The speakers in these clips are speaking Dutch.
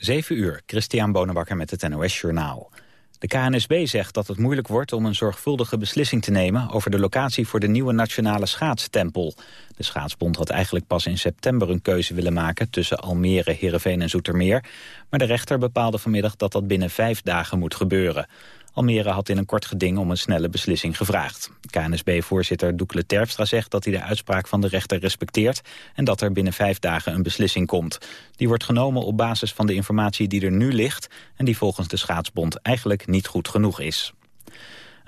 7 uur, Christian Bonenbakker met het NOS Journaal. De KNSB zegt dat het moeilijk wordt om een zorgvuldige beslissing te nemen... over de locatie voor de nieuwe nationale schaatstempel. De schaatsbond had eigenlijk pas in september een keuze willen maken... tussen Almere, Heerenveen en Zoetermeer. Maar de rechter bepaalde vanmiddag dat dat binnen vijf dagen moet gebeuren. Almere had in een kort geding om een snelle beslissing gevraagd. KNSB-voorzitter Doekle Terpstra zegt dat hij de uitspraak van de rechter respecteert... en dat er binnen vijf dagen een beslissing komt. Die wordt genomen op basis van de informatie die er nu ligt... en die volgens de schaatsbond eigenlijk niet goed genoeg is.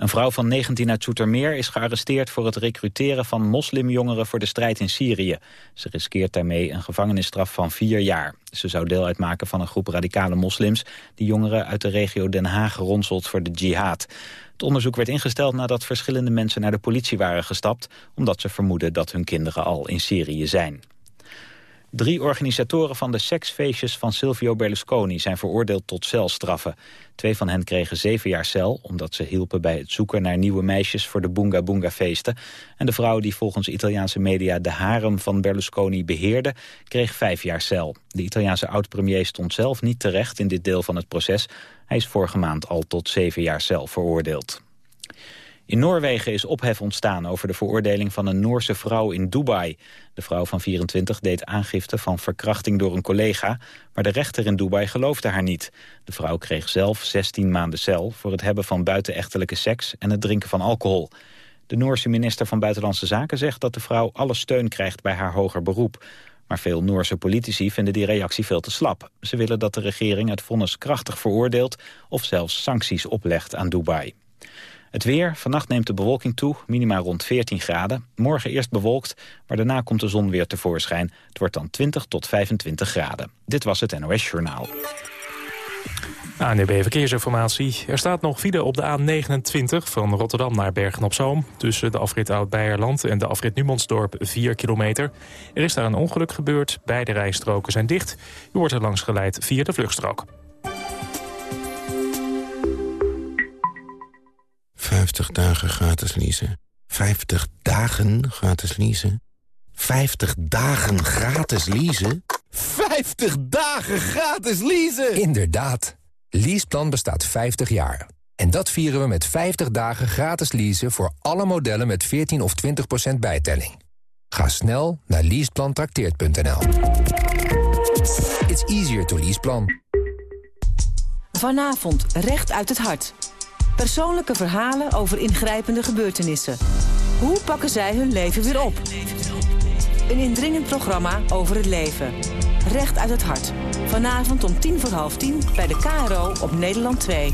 Een vrouw van 19 uit Zoetermeer is gearresteerd voor het recruteren van moslimjongeren voor de strijd in Syrië. Ze riskeert daarmee een gevangenisstraf van vier jaar. Ze zou deel uitmaken van een groep radicale moslims die jongeren uit de regio Den Haag ronselt voor de jihad. Het onderzoek werd ingesteld nadat verschillende mensen naar de politie waren gestapt, omdat ze vermoeden dat hun kinderen al in Syrië zijn. Drie organisatoren van de seksfeestjes van Silvio Berlusconi zijn veroordeeld tot celstraffen. Twee van hen kregen zeven jaar cel, omdat ze hielpen bij het zoeken naar nieuwe meisjes voor de Boonga Boonga feesten. En de vrouw die volgens Italiaanse media de harem van Berlusconi beheerde, kreeg vijf jaar cel. De Italiaanse oud-premier stond zelf niet terecht in dit deel van het proces. Hij is vorige maand al tot zeven jaar cel veroordeeld. In Noorwegen is ophef ontstaan over de veroordeling van een Noorse vrouw in Dubai. De vrouw van 24 deed aangifte van verkrachting door een collega... maar de rechter in Dubai geloofde haar niet. De vrouw kreeg zelf 16 maanden cel voor het hebben van buitenechtelijke seks... en het drinken van alcohol. De Noorse minister van Buitenlandse Zaken zegt dat de vrouw alle steun krijgt bij haar hoger beroep. Maar veel Noorse politici vinden die reactie veel te slap. Ze willen dat de regering het vonnis krachtig veroordeelt... of zelfs sancties oplegt aan Dubai. Het weer, vannacht neemt de bewolking toe, minima rond 14 graden. Morgen eerst bewolkt, maar daarna komt de zon weer tevoorschijn. Het wordt dan 20 tot 25 graden. Dit was het NOS Journaal. ANDB Verkeersinformatie. Er staat nog file op de A29 van Rotterdam naar Bergen-op-Zoom... tussen de afrit Oud-Beierland en de afrit Numansdorp 4 kilometer. Er is daar een ongeluk gebeurd, beide rijstroken zijn dicht. U wordt er langs geleid via de vluchtstrook. 50 dagen gratis leasen. 50 dagen gratis leasen. 50 dagen gratis leasen. 50 dagen gratis leasen! Inderdaad. Leaseplan bestaat 50 jaar. En dat vieren we met 50 dagen gratis leasen voor alle modellen met 14 of 20% bijtelling. Ga snel naar leaseplantrakteert.nl. It's easier to leaseplan. Vanavond recht uit het hart. Persoonlijke verhalen over ingrijpende gebeurtenissen. Hoe pakken zij hun leven weer op? Een indringend programma over het leven. Recht uit het hart. Vanavond om tien voor half tien bij de KRO op Nederland 2.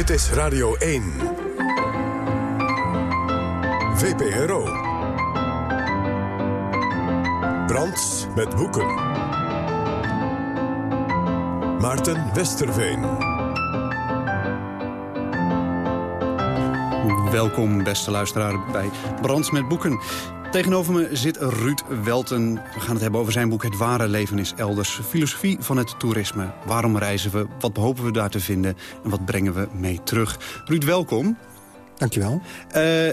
Dit is Radio 1. VPRO. Brands met boeken. Maarten Westerveen. Welkom, beste luisteraar, bij Brands met boeken. Tegenover me zit Ruud Welten. We gaan het hebben over zijn boek Het ware leven is elders. Filosofie van het toerisme. Waarom reizen we? Wat hopen we daar te vinden? En wat brengen we mee terug? Ruud, welkom. Dankjewel. Uh,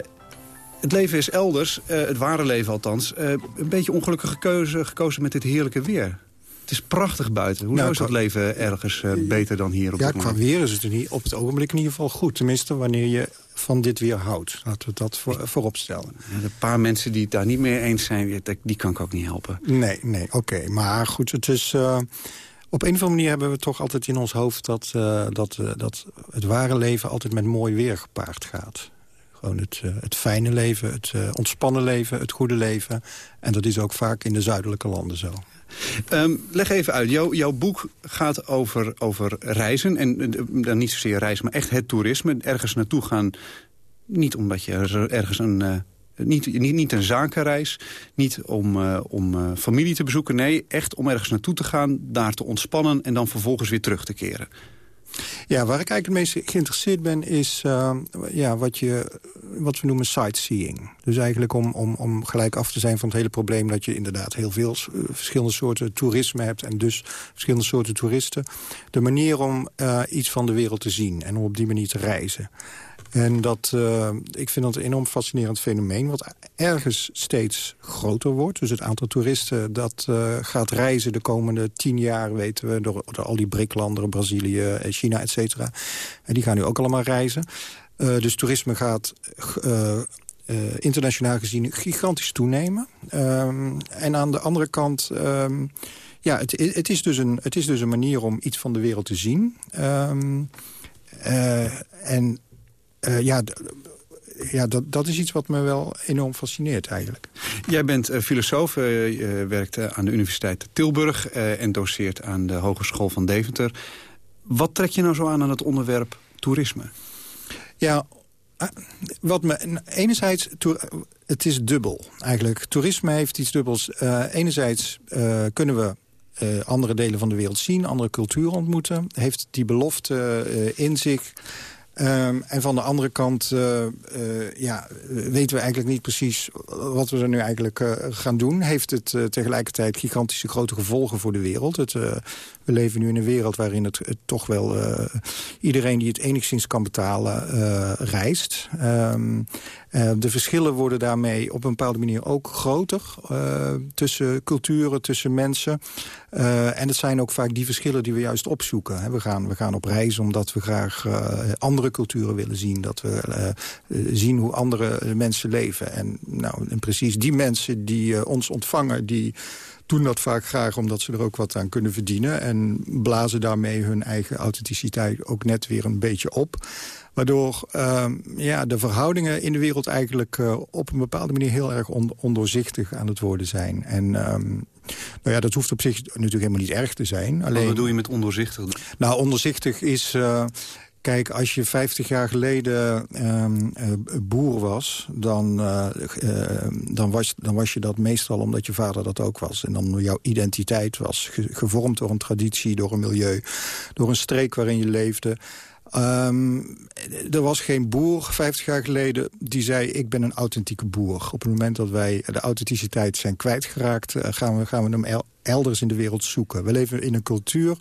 het leven is elders, uh, het ware leven althans. Uh, een beetje ongelukkige keuze gekozen met dit heerlijke weer. Het is prachtig buiten. Hoe nou, is dat leven ergens beter dan hier op Ja, qua weer is het niet, op het ogenblik in ieder geval goed. Tenminste, wanneer je van dit weer houdt. Laten we dat voor, voorop stellen. Ja, de paar mensen die het daar niet mee eens zijn, die kan ik ook niet helpen. Nee, nee, oké. Maar goed, het is... Uh, op een of andere manier hebben we toch altijd in ons hoofd... dat, uh, dat, uh, dat het ware leven altijd met mooi weer gepaard gaat. Gewoon het, het fijne leven, het ontspannen leven, het goede leven. En dat is ook vaak in de zuidelijke landen zo. Um, leg even uit. Jouw, boek gaat over, over reizen. En dan niet zozeer reizen, maar echt het toerisme. Ergens naartoe gaan. Niet omdat je ergens een, uh, Niet, niet, niet een zakenreis, niet om, uh, om uh, familie te bezoeken. Nee, echt om ergens naartoe te gaan, daar te ontspannen... en dan vervolgens weer terug te keren. Ja, waar ik eigenlijk het meest geïnteresseerd ben... is uh, ja, wat, je, wat we noemen sightseeing. Dus eigenlijk om, om, om gelijk af te zijn van het hele probleem... dat je inderdaad heel veel verschillende soorten toerisme hebt... en dus verschillende soorten toeristen. De manier om uh, iets van de wereld te zien en om op die manier te reizen. En dat, uh, ik vind dat een enorm fascinerend fenomeen... wat ergens steeds groter wordt. Dus het aantal toeristen dat uh, gaat reizen de komende tien jaar... weten we, door, al die BRIC-landen, Brazilië, China, et cetera. En die gaan nu ook allemaal reizen. Uh, dus toerisme gaat... internationaal gezien gigantisch toenemen. Um, en aan de andere kant... Um, ja, het, het, is dus een, het is dus een manier om iets van de wereld te zien. Um, en uh, ja, ja dat, dat is iets wat me wel enorm fascineert eigenlijk. Jij bent uh, filosoof, uh, je werkt aan de Universiteit Tilburg... en doseert aan de Hogeschool van Deventer. Wat trek je nou zo aan aan het onderwerp toerisme? Ja, wat me enerzijds, het is dubbel eigenlijk. Toerisme heeft iets dubbels. enerzijds kunnen we uh, andere delen van de wereld zien, andere culturen ontmoeten. Heeft die belofte uh, in zich Um, en van de andere kant uh, uh, ja, weten we eigenlijk niet precies wat we er nu eigenlijk uh, gaan doen. Heeft het tegelijkertijd gigantische grote gevolgen voor de wereld. Het, we leven nu in een wereld waarin het, toch wel iedereen die het enigszins kan betalen reist. Um, de verschillen worden daarmee op een bepaalde manier ook groter tussen culturen, tussen mensen. en het zijn ook vaak die verschillen die we juist opzoeken. We gaan, we gaan op reis omdat we graag andere culturen willen zien. Dat we uh, zien hoe andere mensen leven. En, nou, en precies die mensen die uh, ons ontvangen... die doen dat vaak graag omdat ze er ook wat aan kunnen verdienen... en blazen daarmee hun eigen authenticiteit ook net weer een beetje op. Waardoor uh, ja, de verhoudingen in de wereld eigenlijk uh, op een bepaalde manier heel erg on ondoorzichtig aan het worden zijn. En um, nou ja, dat hoeft op zich natuurlijk helemaal niet erg te zijn. Alleen, Wat bedoel je met ondoorzichtig? Nou, ondoorzichtig is... Uh, Kijk, als je 50 jaar geleden um, uh, boer was dan, uh, uh, dan, was, dan was je dat meestal omdat je vader dat ook was. En dan jouw identiteit was ge gevormd door een traditie, door een milieu... door een streek waarin je leefde. Um, er was geen boer 50 jaar geleden die zei... ik ben een authentieke boer. Op het moment dat wij de authenticiteit zijn kwijtgeraakt... gaan we, gaan we hem elders in de wereld zoeken. We leven in een cultuur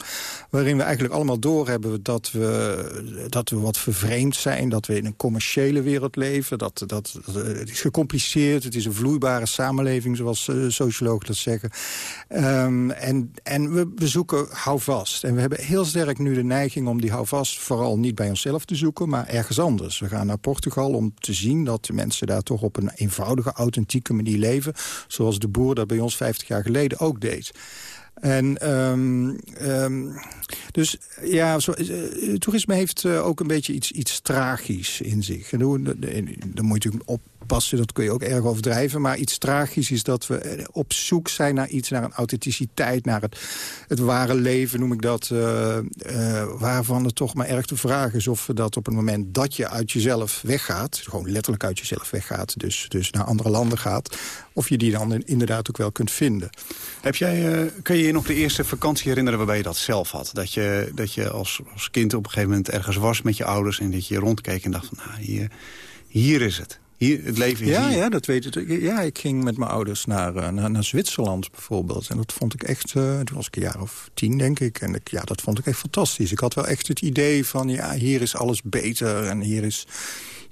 waarin we eigenlijk allemaal doorhebben... dat we, dat we wat vervreemd zijn, dat we in een commerciële wereld leven. Dat, dat, het is gecompliceerd, het is een vloeibare samenleving... zoals uh, sociologen dat zeggen. Um, en en we, we zoeken houvast. En we hebben heel sterk nu de neiging om die houvast... vooral niet bij onszelf te zoeken, maar ergens anders. We gaan naar Portugal om te zien dat de mensen daar toch op een eenvoudige, authentieke manier leven. Zoals de boer dat bij ons 50 jaar geleden ook deed. En um, um, dus ja, zo, uh, toerisme heeft uh, ook een beetje iets, iets tragisch in zich. En dan moet je natuurlijk op passen, dat kun je ook erg overdrijven. Maar iets tragisch is dat we op zoek zijn naar iets, naar een authenticiteit... naar het, het ware leven, noem ik dat, uh, uh, waarvan het toch maar erg de vraag is... of we dat op het moment dat je uit jezelf weggaat... gewoon letterlijk uit jezelf weggaat, dus, dus naar andere landen gaat... of je die dan inderdaad ook wel kunt vinden. Heb jij, kun je je nog de eerste vakantie herinneren waarbij je dat zelf had? Dat je, dat je als, als kind op een gegeven moment ergens was met je ouders... en dat je rondkeek en dacht van, nou, hier, hier is het. Hier, het leven ja, hier. Ja, dat weet ik. Ja, ik ging met mijn ouders naar, uh, naar, naar, Zwitserland bijvoorbeeld. En dat vond ik echt, uh, toen was ik een jaar of tien denk ik. En ik, ja, dat vond ik echt fantastisch. Ik had wel echt het idee van, ja, hier is alles beter. En hier is,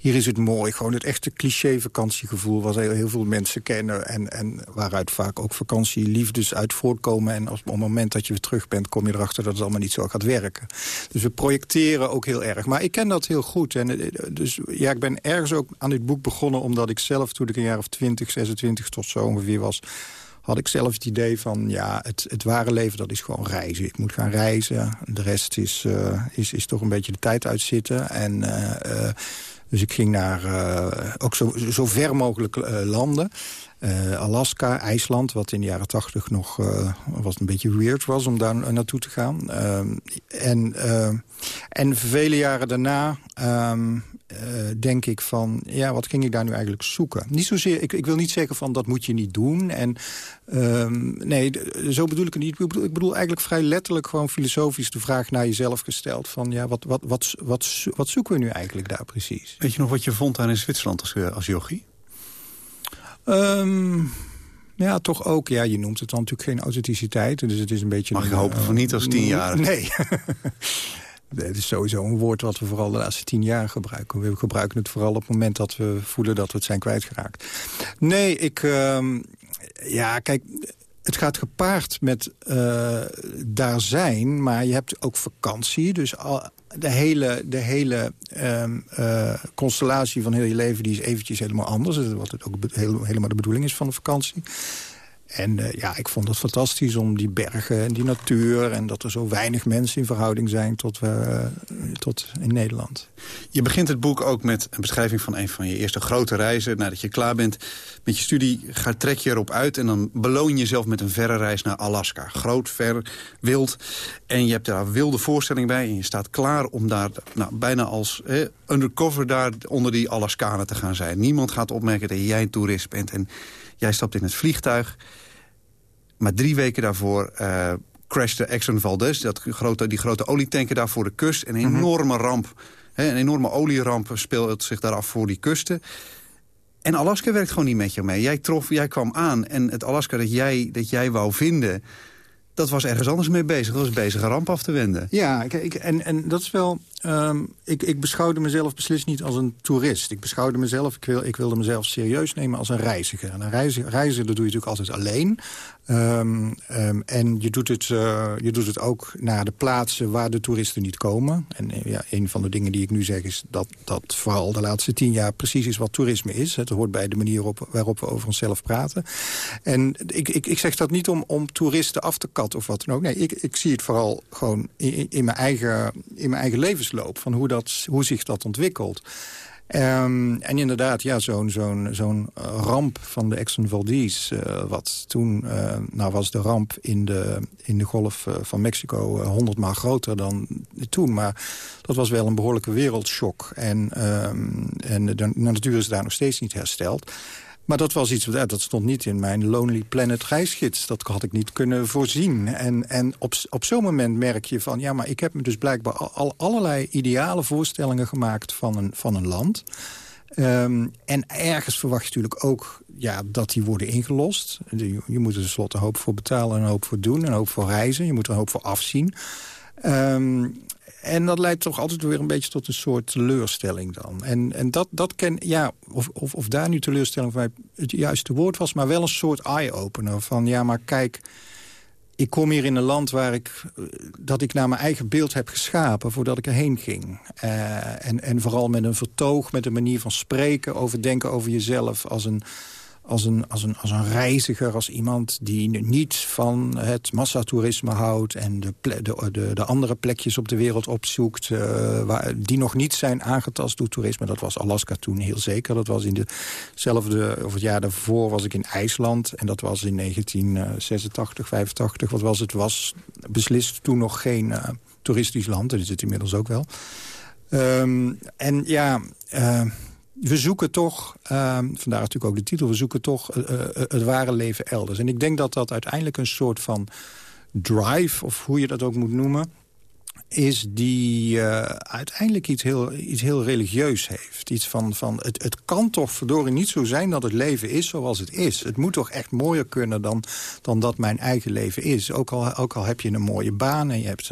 hier is het mooi. Gewoon het echte cliché vakantiegevoel wat heel, veel mensen kennen. En, en waaruit vaak ook vakantieliefdes uit voortkomen. En als, op het moment dat je weer terug bent, kom je erachter dat het allemaal niet zo gaat werken. Dus we projecteren ook heel erg. Maar ik ken dat heel goed. En, eh, dus ja, ik ben ergens ook aan dit boek begonnen... omdat ik zelf, toen ik een jaar of 20, 26 tot zo ongeveer was had ik zelf het idee van, ja, het, het ware leven, dat is gewoon reizen. Ik moet gaan reizen. De rest is, uh, is, is toch een beetje de tijd uitzitten. En uh, dus ik ging naar uh, ook zo, zo ver mogelijk uh, landen. Uh, Alaska, IJsland, wat in de jaren tachtig nog was een beetje weird was om daar naartoe te gaan. en, en vele jaren daarna um, denk ik van, ja, wat ging ik daar nu eigenlijk zoeken? Niet zozeer, ik, ik wil niet zeggen van, dat moet je niet doen. En ehm, nee, zo bedoel ik het niet. Ik bedoel, eigenlijk vrij letterlijk gewoon filosofisch de vraag naar jezelf gesteld. Van, ja, wat, wat, wat, wat, wat zoeken we nu eigenlijk daar precies? Weet je nog wat je vond daar in Zwitserland als, als yogi? Um, ja, toch ook. Ja, je noemt het dan natuurlijk geen authenticiteit. Dus het is een beetje... Mag ik hopen van niet als tien jaar? Nee. Het is sowieso een woord wat we vooral de laatste tien jaar gebruiken. We gebruiken het vooral op het moment dat we voelen dat we het zijn kwijtgeraakt. Nee, ik... Uh, ja, kijk, het gaat gepaard met uh, daar zijn, maar je hebt ook vakantie. Dus al, de hele, de hele um, uh, constellatie van heel je leven die is eventjes helemaal anders. Wat het ook helemaal de bedoeling is van de vakantie. En uh, ja, ik vond het fantastisch om die bergen en die natuur... en dat er zo weinig mensen in verhouding zijn tot, uh, tot in Nederland. Je begint het boek ook met een beschrijving van een van je eerste grote reizen. Nadat je klaar bent met je studie, ga, trek je erop uit... en dan beloon je jezelf met een verre reis naar Alaska. Groot, ver, wild. En je hebt daar wilde voorstelling bij en je staat klaar om daar... Nou, bijna als eh, undercover daar onder die Alaskanen te gaan zijn. Niemand gaat opmerken dat jij een toerist bent... En Jij stapt in het vliegtuig. Maar drie weken daarvoor uh, crashte Exxon Valdez. Dat grote, die grote olietanker daar voor de kust. Een mhm. enorme ramp. Hè, een enorme olieramp speelt zich daar af voor die kusten. En Alaska werkt gewoon niet met je mee. Jij, trof, jij kwam aan en het Alaska dat jij, dat jij wou vinden dat was ergens anders mee bezig. Dat was bezig een ramp af te wenden. Ja, kijk, en, en dat is wel... Um, ik, ik beschouwde mezelf beslist niet als een toerist. Ik beschouwde mezelf, ik, wil, ik wilde mezelf serieus nemen als een reiziger. En een reiziger, reizen, dat doe je natuurlijk altijd alleen. Um, um, en je doet, het, uh, je doet het ook naar de plaatsen waar de toeristen niet komen. En uh, ja, een van de dingen die ik nu zeg is dat dat vooral de laatste tien jaar precies is wat toerisme is. Het hoort bij de manier op, waarop we over onszelf praten. En ik, ik, ik zeg dat niet om, om toeristen af te katten of wat dan ook. Nee, ik, ik zie het vooral gewoon in, in, mijn, eigen, in mijn eigen levensloop. Van hoe, dat, hoe zich dat ontwikkelt. Um, en inderdaad, ja, zo'n zo'n zo'n uh, ramp van de Exxon Valdez... Uh, wat toen, uh, nou was de ramp in de, in de golf van Mexico honderdmaal groter dan toen. Maar dat was wel een behoorlijke wereldshock. En, um, en de, de natuur is daar nog steeds niet hersteld. Maar dat was iets, dat stond niet in mijn Lonely Planet reisgids. Dat had ik niet kunnen voorzien. En, en op, op zo'n moment merk je van... ja, maar ik heb me dus blijkbaar al, allerlei ideale voorstellingen gemaakt van een, van een land. Um, en ergens verwacht je natuurlijk ook ja, dat die worden ingelost. Je, je moet er tenslotte een hoop voor betalen, een hoop voor doen... een hoop voor reizen, je moet er een hoop voor afzien. Um, en dat leidt toch altijd weer een beetje tot een soort teleurstelling dan. En, en dat, dat ken, ja, of, of, of daar nu teleurstelling voor mij het juiste woord was... maar wel een soort eye-opener van, ja, maar kijk... ik kom hier in een land waar ik, dat ik naar mijn eigen beeld heb geschapen... voordat ik erheen ging. Uh, en, en vooral met een vertoog, met een manier van spreken... over denken over jezelf als een als een, als, een, als een reiziger, als iemand die niet van het massatoerisme houdt... en de, de, de, de andere plekjes op de wereld opzoekt... Uh, waar, die nog niet zijn aangetast door toerisme. Dat was Alaska toen heel zeker. Dat was in dezelfde, of het jaar daarvoor was ik in IJsland... en dat was in 1986, 85. Wat was het? was beslist toen nog geen uh, toeristisch land. Dat is het inmiddels ook wel. Um, en ja... Uh, we zoeken toch, uh, vandaar natuurlijk ook de titel... we zoeken toch uh, het ware leven elders. En ik denk dat dat uiteindelijk een soort van drive... of hoe je dat ook moet noemen is die uh, uiteindelijk iets heel, iets heel religieus heeft. Iets van, van het, het kan toch verdorie niet zo zijn dat het leven is zoals het is. Het moet toch echt mooier kunnen dan, dan dat mijn eigen leven is. Ook al, ook al heb je een mooie baan en je hebt...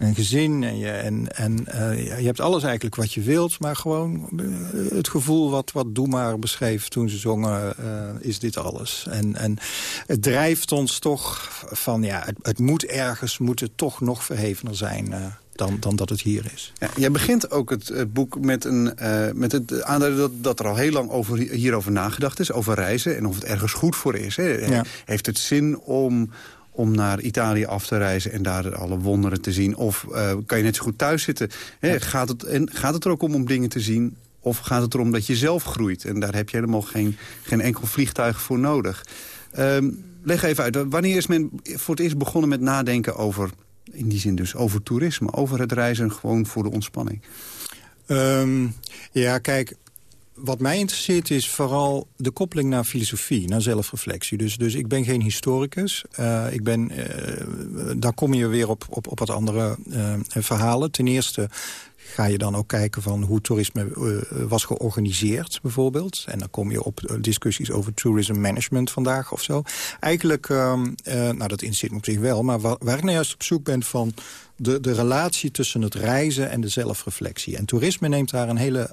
een gezin en, je, en, en uh, je hebt alles eigenlijk wat je wilt... maar gewoon uh, het gevoel wat, wat Doe maar beschreef toen ze zongen... Uh, is dit alles. En, en het drijft ons toch van... ja, het, het moet ergens moet het toch nog verhevener zijn... Dan, dan, dat het hier is. Ja, jij begint ook het, boek met, een, met het aanduiden dat, dat er al heel lang over, hierover nagedacht is. Over reizen en of het ergens goed voor is. Hè. Ja. Heeft het zin om, om naar Italië af te reizen en daar alle wonderen te zien? Of uh, kan je net zo goed thuis zitten? Hè, gaat, het, en gaat het er ook om om dingen te zien? Of gaat het erom dat je zelf groeit? En daar heb je helemaal geen, geen enkel vliegtuig voor nodig. Um, leg even uit, wanneer is men voor het eerst begonnen met nadenken over... in die zin dus over toerisme, over het reizen gewoon voor de ontspanning? Ehm, ja, kijk, wat mij interesseert is vooral de koppeling naar filosofie, naar zelfreflectie. Dus, dus ik ben geen historicus. Uh, ik ben, uh, daar kom je weer op, op, op wat andere uh, verhalen. Ten eerste ga je dan ook kijken van hoe toerisme was georganiseerd, bijvoorbeeld. En dan kom je op discussies over tourism management vandaag of zo. Eigenlijk, uh, nou dat interesseert me op zich wel, maar waar, waar ik nou juist op zoek ben van de, de relatie tussen het reizen en de zelfreflectie. En toerisme neemt daar een hele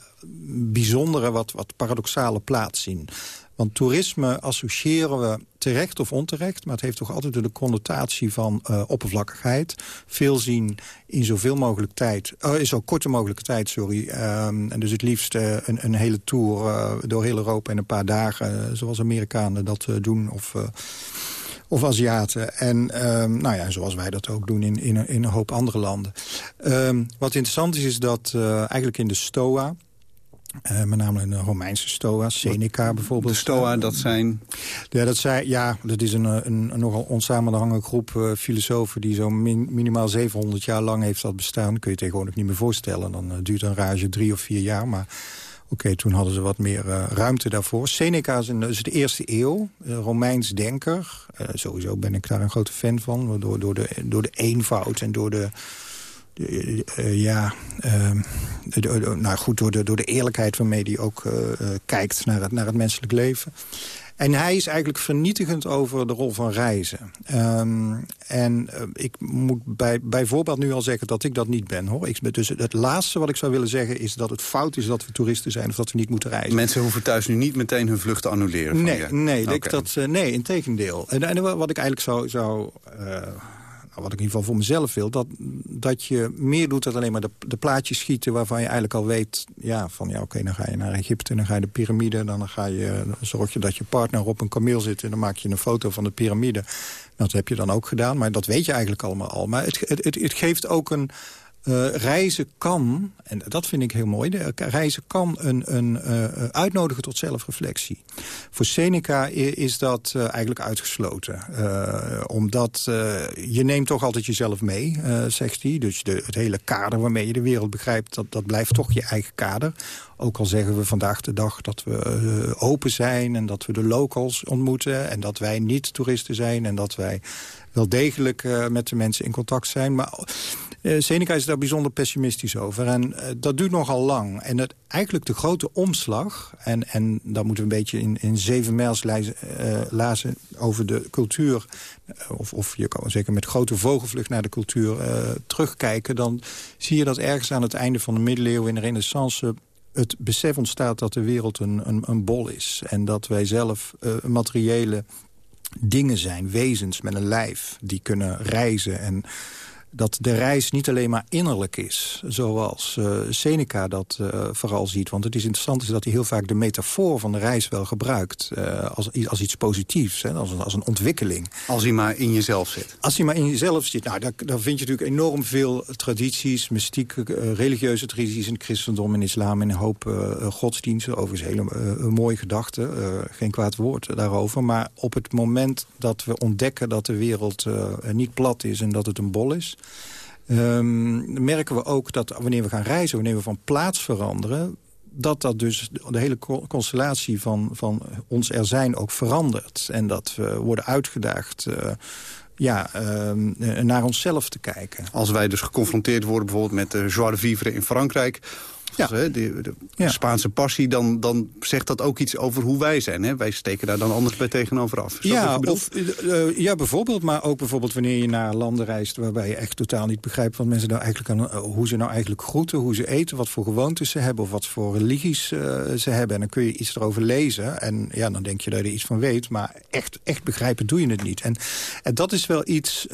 bijzondere, wat, wat paradoxale plaats in. Want toerisme associëren we terecht of onterecht... maar het heeft toch altijd de connotatie van uh, oppervlakkigheid. Veel zien in zoveel mogelijk tijd, uh, in zo korte mogelijke tijd, sorry. Um, en dus het liefst uh, een, een, hele tour door heel Europa in een paar dagen... zoals Amerikanen dat doen of of Aziaten. En um, nou ja, zoals wij dat ook doen in, in, in een hoop andere landen. Um, wat interessant is, is dat uh, eigenlijk in de Stoa... Uh, met name in de Romeinse Stoa, Seneca bijvoorbeeld. De Stoa, dat zijn? Ja, dat, zijn, ja, dat is een, een, een nogal onsamenhangende groep uh, filosofen... die zo min, minimaal 700 jaar lang heeft dat bestaan. kun je tegenwoordig niet meer voorstellen. Dan uh, duurt een rage drie of vier jaar, maar... Oké, toen hadden ze wat meer uh, ruimte daarvoor. Seneca is, in, is de eerste eeuw, uh, Romeins denker. Uh, sowieso ben ik daar een grote fan van. Door, door, de, door de eenvoud en door de... ja, ehm, nou goed, door de, door de eerlijkheid waarmee hij ook kijkt naar het, naar het menselijk leven. En hij is eigenlijk vernietigend over de rol van reizen. Um, en uh, ik moet bij, bijvoorbeeld nu al zeggen dat ik dat niet ben. hoor. Ik, dus het laatste wat ik zou willen zeggen is dat het fout is dat we toeristen zijn... of dat we niet moeten reizen. Mensen hoeven thuis nu niet meteen hun vlucht te annuleren? Nee, nee, okay. ik dat, uh, nee, in tegendeel. En, en, wat ik eigenlijk zou... zou uh, wat ik in ieder geval voor mezelf wil... dat, dat je meer doet dan alleen maar de, plaatjes schieten... waarvan je eigenlijk al weet... ja, van ja, oké, dan ga je naar Egypte, dan ga je de piramide... dan, ga je, zorg je dat je partner op een kameel zit... en dan maak je een foto van de piramide. Dat heb je dan ook gedaan, maar dat weet je eigenlijk allemaal al. Maar het, het, het, het geeft ook een uh, reizen kan, en dat vind ik heel mooi... De, reizen kan een, een uh, uitnodigen tot zelfreflectie. Voor Seneca is dat eigenlijk uitgesloten. omdat je neemt toch altijd jezelf mee, zegt hij. Dus de, het hele kader waarmee je de wereld begrijpt... Dat, dat blijft toch je eigen kader. Ook al zeggen we vandaag de dag dat we open zijn... en dat we de locals ontmoeten... en dat wij niet toeristen zijn... en dat wij wel degelijk met de mensen in contact zijn. Maar Seneca is daar bijzonder pessimistisch over. En uh, dat duurt nogal lang. En het, eigenlijk de grote omslag... en, en dan moeten we een beetje in, in zeven mijls lezen, uh, lazen over de cultuur... of, of je kan zeker met grote vogelvlucht naar de cultuur terugkijken... dan zie je dat ergens aan het einde van de middeleeuwen in de renaissance het besef ontstaat dat de wereld een, een, een bol is. En dat wij zelf materiële dingen zijn, wezens met een lijf... die kunnen reizen en dat de reis niet alleen maar innerlijk is... zoals uh, Seneca dat uh, vooral ziet. Want het is interessant is dat hij heel vaak de metafoor van de reis wel gebruikt... Uh, als, als iets positiefs, hè, als, een, als een ontwikkeling. Als hij maar in jezelf zit. Als hij maar in jezelf zit. Nou, daar, daar vind je natuurlijk enorm veel tradities... mystiek, religieuze tradities in het christendom en islam... en een hoop godsdiensten. Overigens hele mooie gedachten. geen kwaad woord daarover. Maar op het moment dat we ontdekken dat de wereld niet plat is... en dat het een bol is Um, merken we ook dat wanneer we gaan reizen, wanneer we van plaats veranderen dat dat dus de hele constellatie van, van ons er zijn ook verandert. En dat we worden uitgedaagd uh, ja, uh, naar onszelf te kijken. Als wij dus geconfronteerd worden bijvoorbeeld met de joie de vivre in Frankrijk ja. de, de ja. Spaanse passie, dan, dan zegt dat ook iets over hoe wij zijn. Hè? Wij steken daar dan anders bij tegenover af. ja, of, uh, ja, bijvoorbeeld. Maar ook bijvoorbeeld wanneer je naar landen reist... waarbij je echt totaal niet begrijpt wat mensen nou eigenlijk aan, uh, hoe ze nou eigenlijk groeten, hoe ze eten, wat voor gewoontes ze hebben... of wat voor religies uh, ze hebben. En dan kun je iets erover lezen. En ja, dan denk je dat je er iets van weet. Maar echt, echt begrijpen doe je het niet. En, en dat is wel iets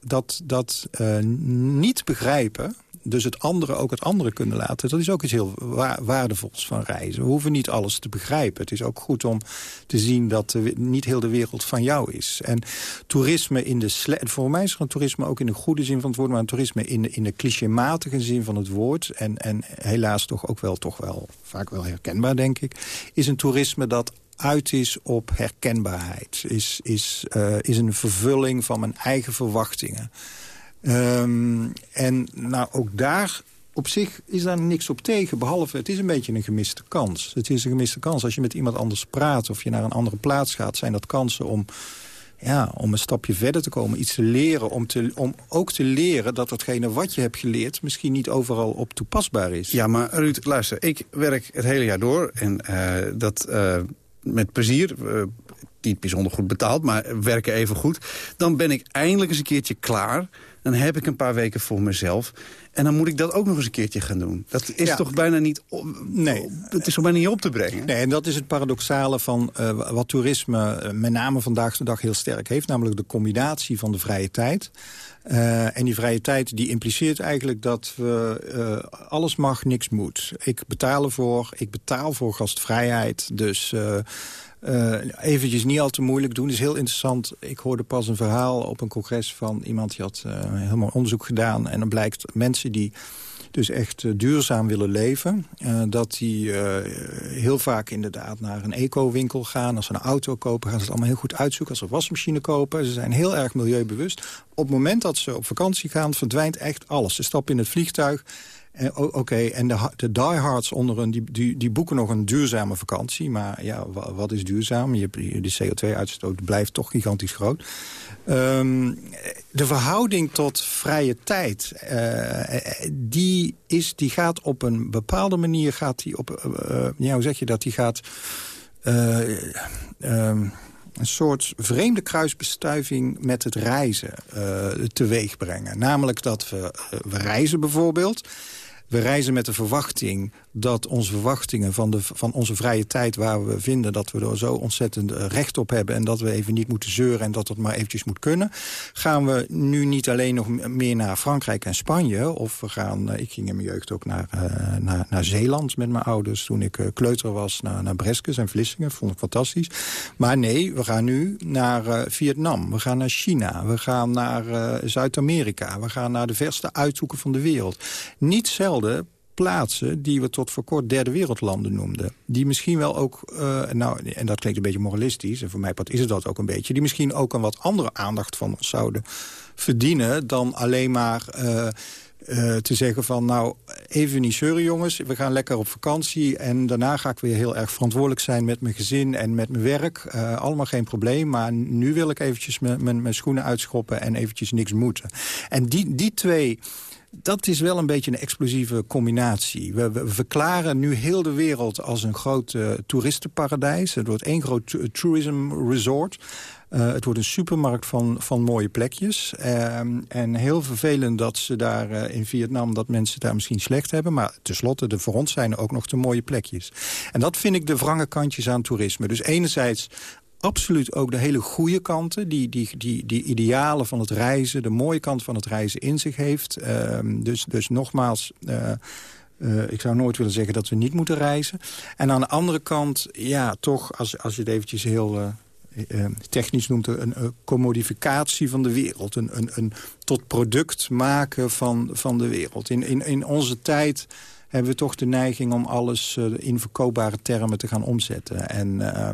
dat, dat niet begrijpen dus het andere ook het andere kunnen laten... dat is ook iets heel waardevols van reizen. We hoeven niet alles te begrijpen. Het is ook goed om te zien dat niet heel de wereld van jou is. En toerisme in de... Voor mij is een toerisme ook in de goede zin van het woord... maar toerisme in de, in de clichématige zin van het woord... En, en helaas toch ook wel, toch wel vaak wel herkenbaar, denk ik... is een toerisme dat uit is op herkenbaarheid. Is, is, uh, is een vervulling van mijn eigen verwachtingen. Um, en nou, ook daar op zich is daar niks op tegen, behalve het is een beetje een gemiste kans. Het is een gemiste kans. Als je met iemand anders praat of je naar een andere plaats gaat... zijn dat kansen om, ja, om een stapje verder te komen, iets te leren. Om, te, om ook te leren dat datgene wat je hebt geleerd... misschien niet overal op toepasbaar is. Ja, maar Ruud, luister, ik werk het hele jaar door en uh, dat... Uh, met plezier, uh, niet bijzonder goed betaald, maar werken even goed. Dan ben ik eindelijk eens een keertje klaar. Dan heb ik een paar weken voor mezelf. En dan moet ik dat ook nog eens een keertje gaan doen. Dat is toch bijna niet, nee. het is toch bijna niet op te brengen? Nee, en dat is het paradoxale van uh, wat toerisme uh, met name vandaag de dag heel sterk heeft. Namelijk de combinatie van de vrije tijd. Uh, en die vrije tijd die impliceert eigenlijk dat we, alles mag, niks moet. Ik betaal ervoor, ik betaal voor gastvrijheid. Dus uh, eventjes niet al te moeilijk doen. Het is heel interessant. Ik hoorde pas een verhaal op een congres van iemand... die had uh, helemaal onderzoek gedaan. En dan blijkt mensen die dus echt uh, duurzaam willen leven... dat die heel vaak inderdaad naar een eco-winkel gaan. Als ze een auto kopen, gaan ze het allemaal heel goed uitzoeken. Als ze een wasmachine kopen, ze zijn heel erg milieubewust. Op het moment dat ze op vakantie gaan, verdwijnt echt alles. Ze stappen in het vliegtuig Oké, en de, de diehards onder een, die, die, boeken nog een duurzame vakantie. Maar ja, wat is duurzaam? Je, de CO2-uitstoot blijft toch gigantisch groot. Um, de verhouding tot vrije tijd, uh, die, is, die gaat op een bepaalde manier... Gaat die op, ja, hoe zeg je dat? Die gaat... Um, een soort vreemde kruisbestuiving met het reizen uh, teweeg brengen. Namelijk dat we, we reizen bijvoorbeeld... We reizen met de verwachting dat onze verwachtingen van, de, van onze vrije tijd... waar we vinden dat we er zo ontzettend eh, recht op hebben... en dat we even niet moeten zeuren en dat het maar eventjes moet kunnen... gaan we nu niet alleen nog meer naar Frankrijk en Spanje... of we gaan, eh, ik ging in mijn jeugd ook naar, uh, naar, naar Zeeland met mijn ouders... toen ik kleuter was, naar, naar Breskes en Vlissingen. Vond ik fantastisch. Maar nee, we gaan nu naar Vietnam. We gaan naar China. We gaan naar Zuid-Amerika. We gaan naar de verste uithoeken van de wereld. Niet zelden plaatsen die we tot voor kort derde wereldlanden noemden. Die misschien wel ook, uh, nou, en dat klinkt een beetje moralistisch... en voor mij is het dat ook een beetje... die misschien ook een wat andere aandacht van ons zouden verdienen... dan alleen maar... Uh, uh, te zeggen van, nou, even niet zeuren jongens. We gaan lekker op vakantie en daarna ga ik weer heel erg verantwoordelijk zijn... met mijn gezin en met mijn werk. Allemaal geen probleem, maar nu wil ik eventjes mijn schoenen uitschoppen... en eventjes niks moeten. En die, die twee dat is wel een beetje een explosieve combinatie. We, verklaren nu heel de wereld als een groot uh, toeristenparadijs. Het wordt één groot tourism resort. Uh, het wordt een supermarkt van, van mooie plekjes. Uh, en heel vervelend dat ze daar uh, in Vietnam... dat mensen daar misschien slecht hebben. Maar tenslotte, de, voor ons zijn er ook nog de mooie plekjes. En dat vind ik de wrange kantjes aan toerisme. Dus enerzijds absoluut ook de hele goede kanten. Die, die, die, die idealen van het reizen, de mooie kant van het reizen in zich heeft. Uh, dus, dus nogmaals... Uh, uh, ik zou nooit willen zeggen dat we niet moeten reizen. En aan de andere kant, ja, toch, als, als je het eventjes heel uh, technisch noemt... een, commodificatie van de wereld. Een, een, een tot product maken van, van de wereld. In, in, in onze tijd hebben we toch de neiging om alles in verkoopbare termen te gaan omzetten. En uh,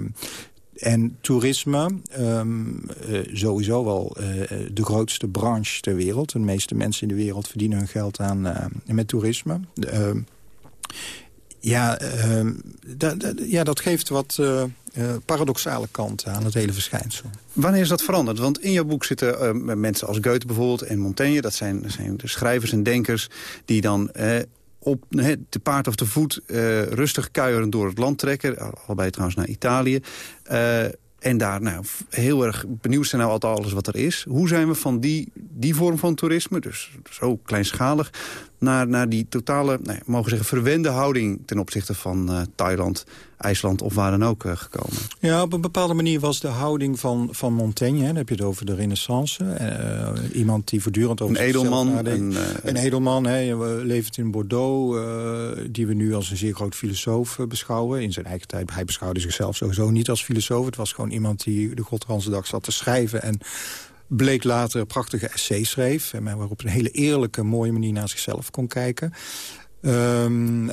en toerisme, um, uh, sowieso wel uh, de grootste branche ter wereld. De meeste mensen in de wereld verdienen hun geld aan met toerisme. Uh, ja, ehm, ja, dat geeft wat paradoxale kanten aan het hele verschijnsel. Wanneer is dat veranderd? Want in jouw boek zitten mensen als Goethe bijvoorbeeld en Montaigne. Dat zijn, zijn de schrijvers en denkers die dan op te paard of te voet uh, rustig kuieren door het land trekken. Allebei trouwens naar Italië. Uh, en daar nou, heel erg benieuwd zijn naar altijd alles wat er is. Hoe zijn we van die, die vorm van toerisme, dus zo kleinschalig... naar, naar die totale, mogen zeggen, verwende houding... ten opzichte van uh, Thailand, IJsland of waar dan ook uh, gekomen? Ja, op een bepaalde manier was de houding van, van Montaigne... Hè, dan heb je het over de renaissance. Uh, iemand die voortdurend over Een edelman. Een, een edelman, hè, levend in Bordeaux... die we nu als een zeer groot filosoof beschouwen. In zijn eigen tijd, hij beschouwde zichzelf sowieso niet als filosoof. Het was gewoon iemand die de godganse dag zat te schrijven... en bleek later prachtige essays schreef... waarop een hele eerlijke, mooie manier naar zichzelf kon kijken. Um,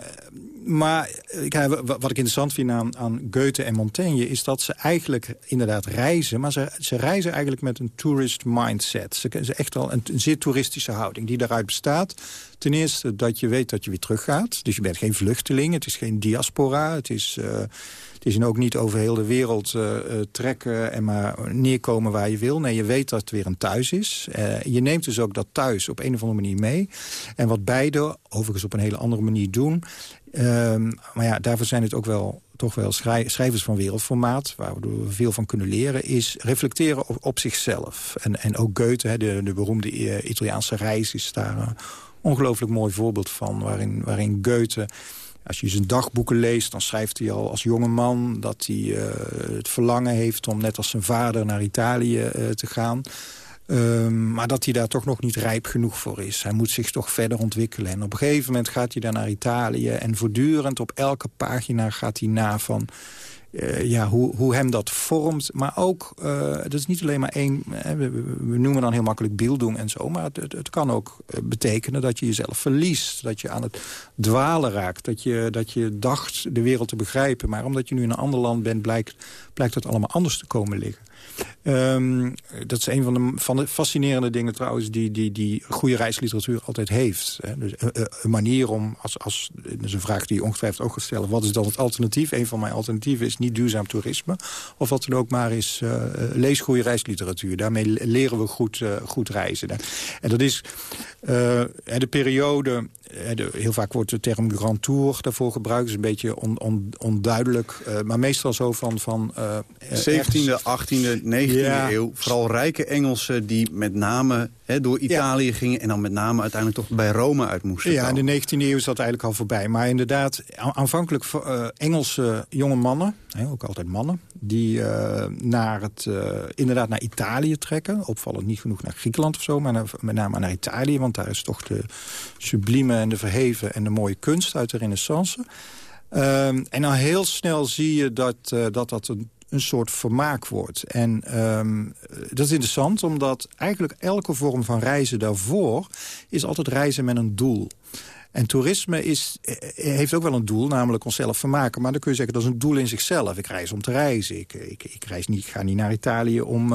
maar kijk, wat ik interessant vind aan, aan Goethe en Montaigne... is dat ze eigenlijk inderdaad reizen... maar ze, ze reizen eigenlijk met een tourist mindset. Ze, ze echt wel een, een zeer toeristische houding die daaruit bestaat. Ten eerste dat je weet dat je weer teruggaat. Dus je bent geen vluchteling, het is geen diaspora. Het is, uh, het is ook niet over heel de wereld uh, trekken en maar neerkomen waar je wil. Nee, je weet dat het weer een thuis is. Uh, je neemt dus ook dat thuis op een of andere manier mee. En wat beide overigens op een hele andere manier doen... Um, maar ja, daarvoor zijn het ook wel toch wel schrijvers van wereldformaat... waar we veel van kunnen leren, is reflecteren op, op zichzelf. En, en ook Goethe, hè, de, de beroemde Italiaanse reis, is daar een ongelooflijk mooi voorbeeld van... waarin, waarin Goethe als je zijn dagboeken leest, dan schrijft hij al als jonge man... dat hij uh, het verlangen heeft om net als zijn vader naar Italië uh, te gaan. Um, maar dat hij daar toch nog niet rijp genoeg voor is. Hij moet zich toch verder ontwikkelen. En op een gegeven moment gaat hij dan naar Italië... en voortdurend op elke pagina gaat hij na van... Uh, ja, hoe, hoe hem dat vormt. Maar ook, uh, dat is niet alleen maar één... Hè, we, noemen dan heel makkelijk beelddoen en zo... maar het, het, kan ook eh, betekenen dat je jezelf verliest. Dat je aan het dwalen raakt. Dat je, dat je dacht de wereld te begrijpen. Maar omdat je nu in een ander land bent... blijkt, blijkt dat allemaal anders te komen liggen. Um, dat is een van de, van de fascinerende dingen trouwens... die, die, die goede reisliteratuur altijd heeft. Hè. Dus, uh, een manier om, als, als, dat is een vraag die je ongetwijfeld ook gaat stellen... wat is dan het alternatief? Een van mijn alternatieven is niet duurzaam toerisme. Of wat dan ook maar is, uh, lees goede reisliteratuur. Daarmee leren we goed, uh, goed reizen. En dat is de periode heel vaak wordt de term Grand Tour daarvoor gebruikt. Dat is een beetje on, on, onduidelijk. Uh, maar meestal zo van... van uh, 17e, 18e, 19e ja. eeuw. Vooral rijke Engelsen die met name hè, door Italië ja. gingen... en dan met name uiteindelijk toch bij Rome uit moesten Ja, in de 19e eeuw is dat eigenlijk al voorbij. Maar inderdaad, aanvankelijk uh, Engelse jonge mannen... Hè, ook altijd mannen... die naar het, inderdaad naar Italië trekken. Opvallend niet genoeg naar Griekenland of zo... maar naar, met name naar Italië, want daar is toch de sublieme de verheven en de mooie kunst uit de renaissance. Um, en dan heel snel zie je dat uh, dat, dat een, een, soort vermaak wordt. En um, dat is interessant, omdat eigenlijk elke vorm van reizen daarvoor... is altijd reizen met een doel. En toerisme is, eh, heeft ook wel een doel, namelijk onszelf vermaken. Maar dan kun je zeggen, dat is een doel in zichzelf. Ik reis om te reizen. Ik, ik, ik reis niet, ik ga niet naar Italië om...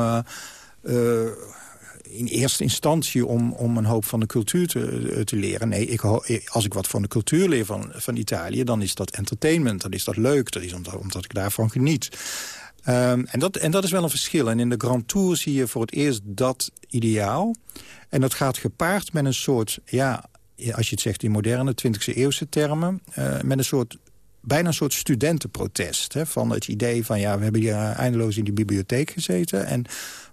in eerste instantie om, om een hoop van de cultuur te, te leren. Nee, ik, als ik wat van de cultuur leer van, van Italië... dan is dat entertainment, dan is dat leuk. Dat is omdat, omdat ik daarvan geniet. Um, en, dat, en dat is wel een verschil. En in de Grand Tour zie je voor het eerst dat ideaal. En dat gaat gepaard met een soort... ja, als je het zegt in moderne 20e eeuwse termen... Uh, met een soort bijna een soort studentenprotest. Hè, van het idee van, ja, we hebben hier eindeloos in die bibliotheek gezeten... en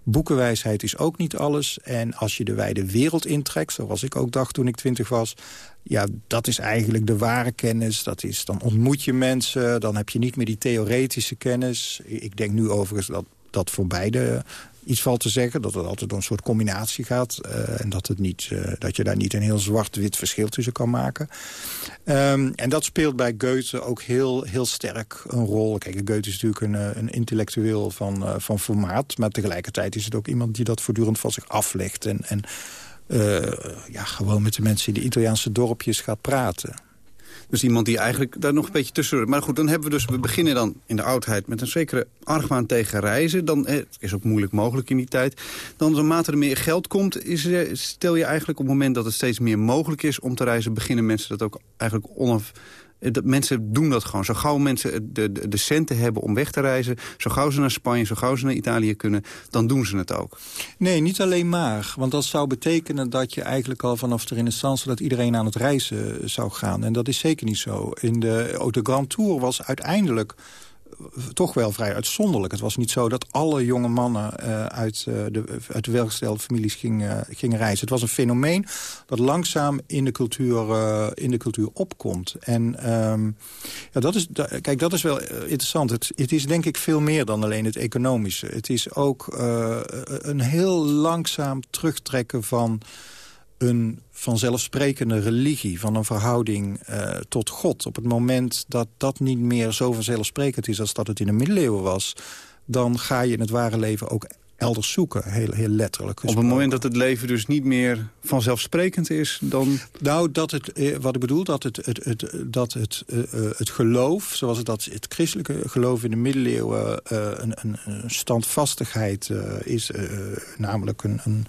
boekenwijsheid is ook niet alles. En als je de wijde wereld intrekt, zoals ik ook dacht toen ik twintig was... ja, dat is eigenlijk de ware kennis. Dat is, dan ontmoet je mensen, dan heb je niet meer die theoretische kennis. Ik denk nu overigens dat dat voor beide iets valt te zeggen. Dat het altijd door een soort combinatie gaat. Uh, en dat, het niet, uh, dat je daar niet een heel zwart-wit verschil tussen kan maken. Um, en dat speelt bij Goethe ook heel, heel sterk een rol. Kijk, Goethe is natuurlijk een, eh, een intellectueel van, van formaat. Maar tegelijkertijd is het ook iemand die dat voortdurend van zich aflegt. En, en ja, gewoon met de mensen in de Italiaanse dorpjes gaat praten. Dus iemand die eigenlijk daar nog een beetje tussen... Maar goed, dan hebben we dus... We beginnen dan in de oudheid met een zekere argwaan tegen reizen. Dan eh, is ook moeilijk mogelijk in die tijd. Dan naarmate er meer geld komt... Is, stel je eigenlijk op het moment dat het steeds meer mogelijk is om te reizen... beginnen mensen dat ook eigenlijk onaf dat mensen doen dat gewoon. Zo gauw mensen de, de, de, centen hebben om weg te reizen... zo gauw ze naar Spanje, zo gauw ze naar Italië kunnen... dan doen ze het ook. Nee, niet alleen maar. Want dat zou betekenen dat je eigenlijk al vanaf de renaissance... dat iedereen aan het reizen zou gaan. En dat is zeker niet zo. In de, de Grand Tour was uiteindelijk toch wel vrij uitzonderlijk. Het was niet zo dat alle jonge mannen uh, uit, uh, de, uit de welgestelde families gingen, gingen reizen. Het was een fenomeen dat langzaam in de cultuur, in de cultuur opkomt. En um, ja, dat is, kijk, dat is wel interessant. Het, het, is denk ik veel meer dan alleen het economische. Het is ook een heel langzaam terugtrekken van een vanzelfsprekende religie, van een verhouding uh, tot God. Op het moment dat dat niet meer zo vanzelfsprekend is als dat het in de middeleeuwen was... dan ga je in het ware leven ook elders zoeken, heel, heel letterlijk Op het moment dat het leven dus niet meer vanzelfsprekend is, dan... Nou, dat het, eh, wat ik bedoel, dat het, het, het, dat het, uh, het geloof, zoals het, dat het christelijke geloof in de middeleeuwen uh, een, een, standvastigheid is, namelijk een, een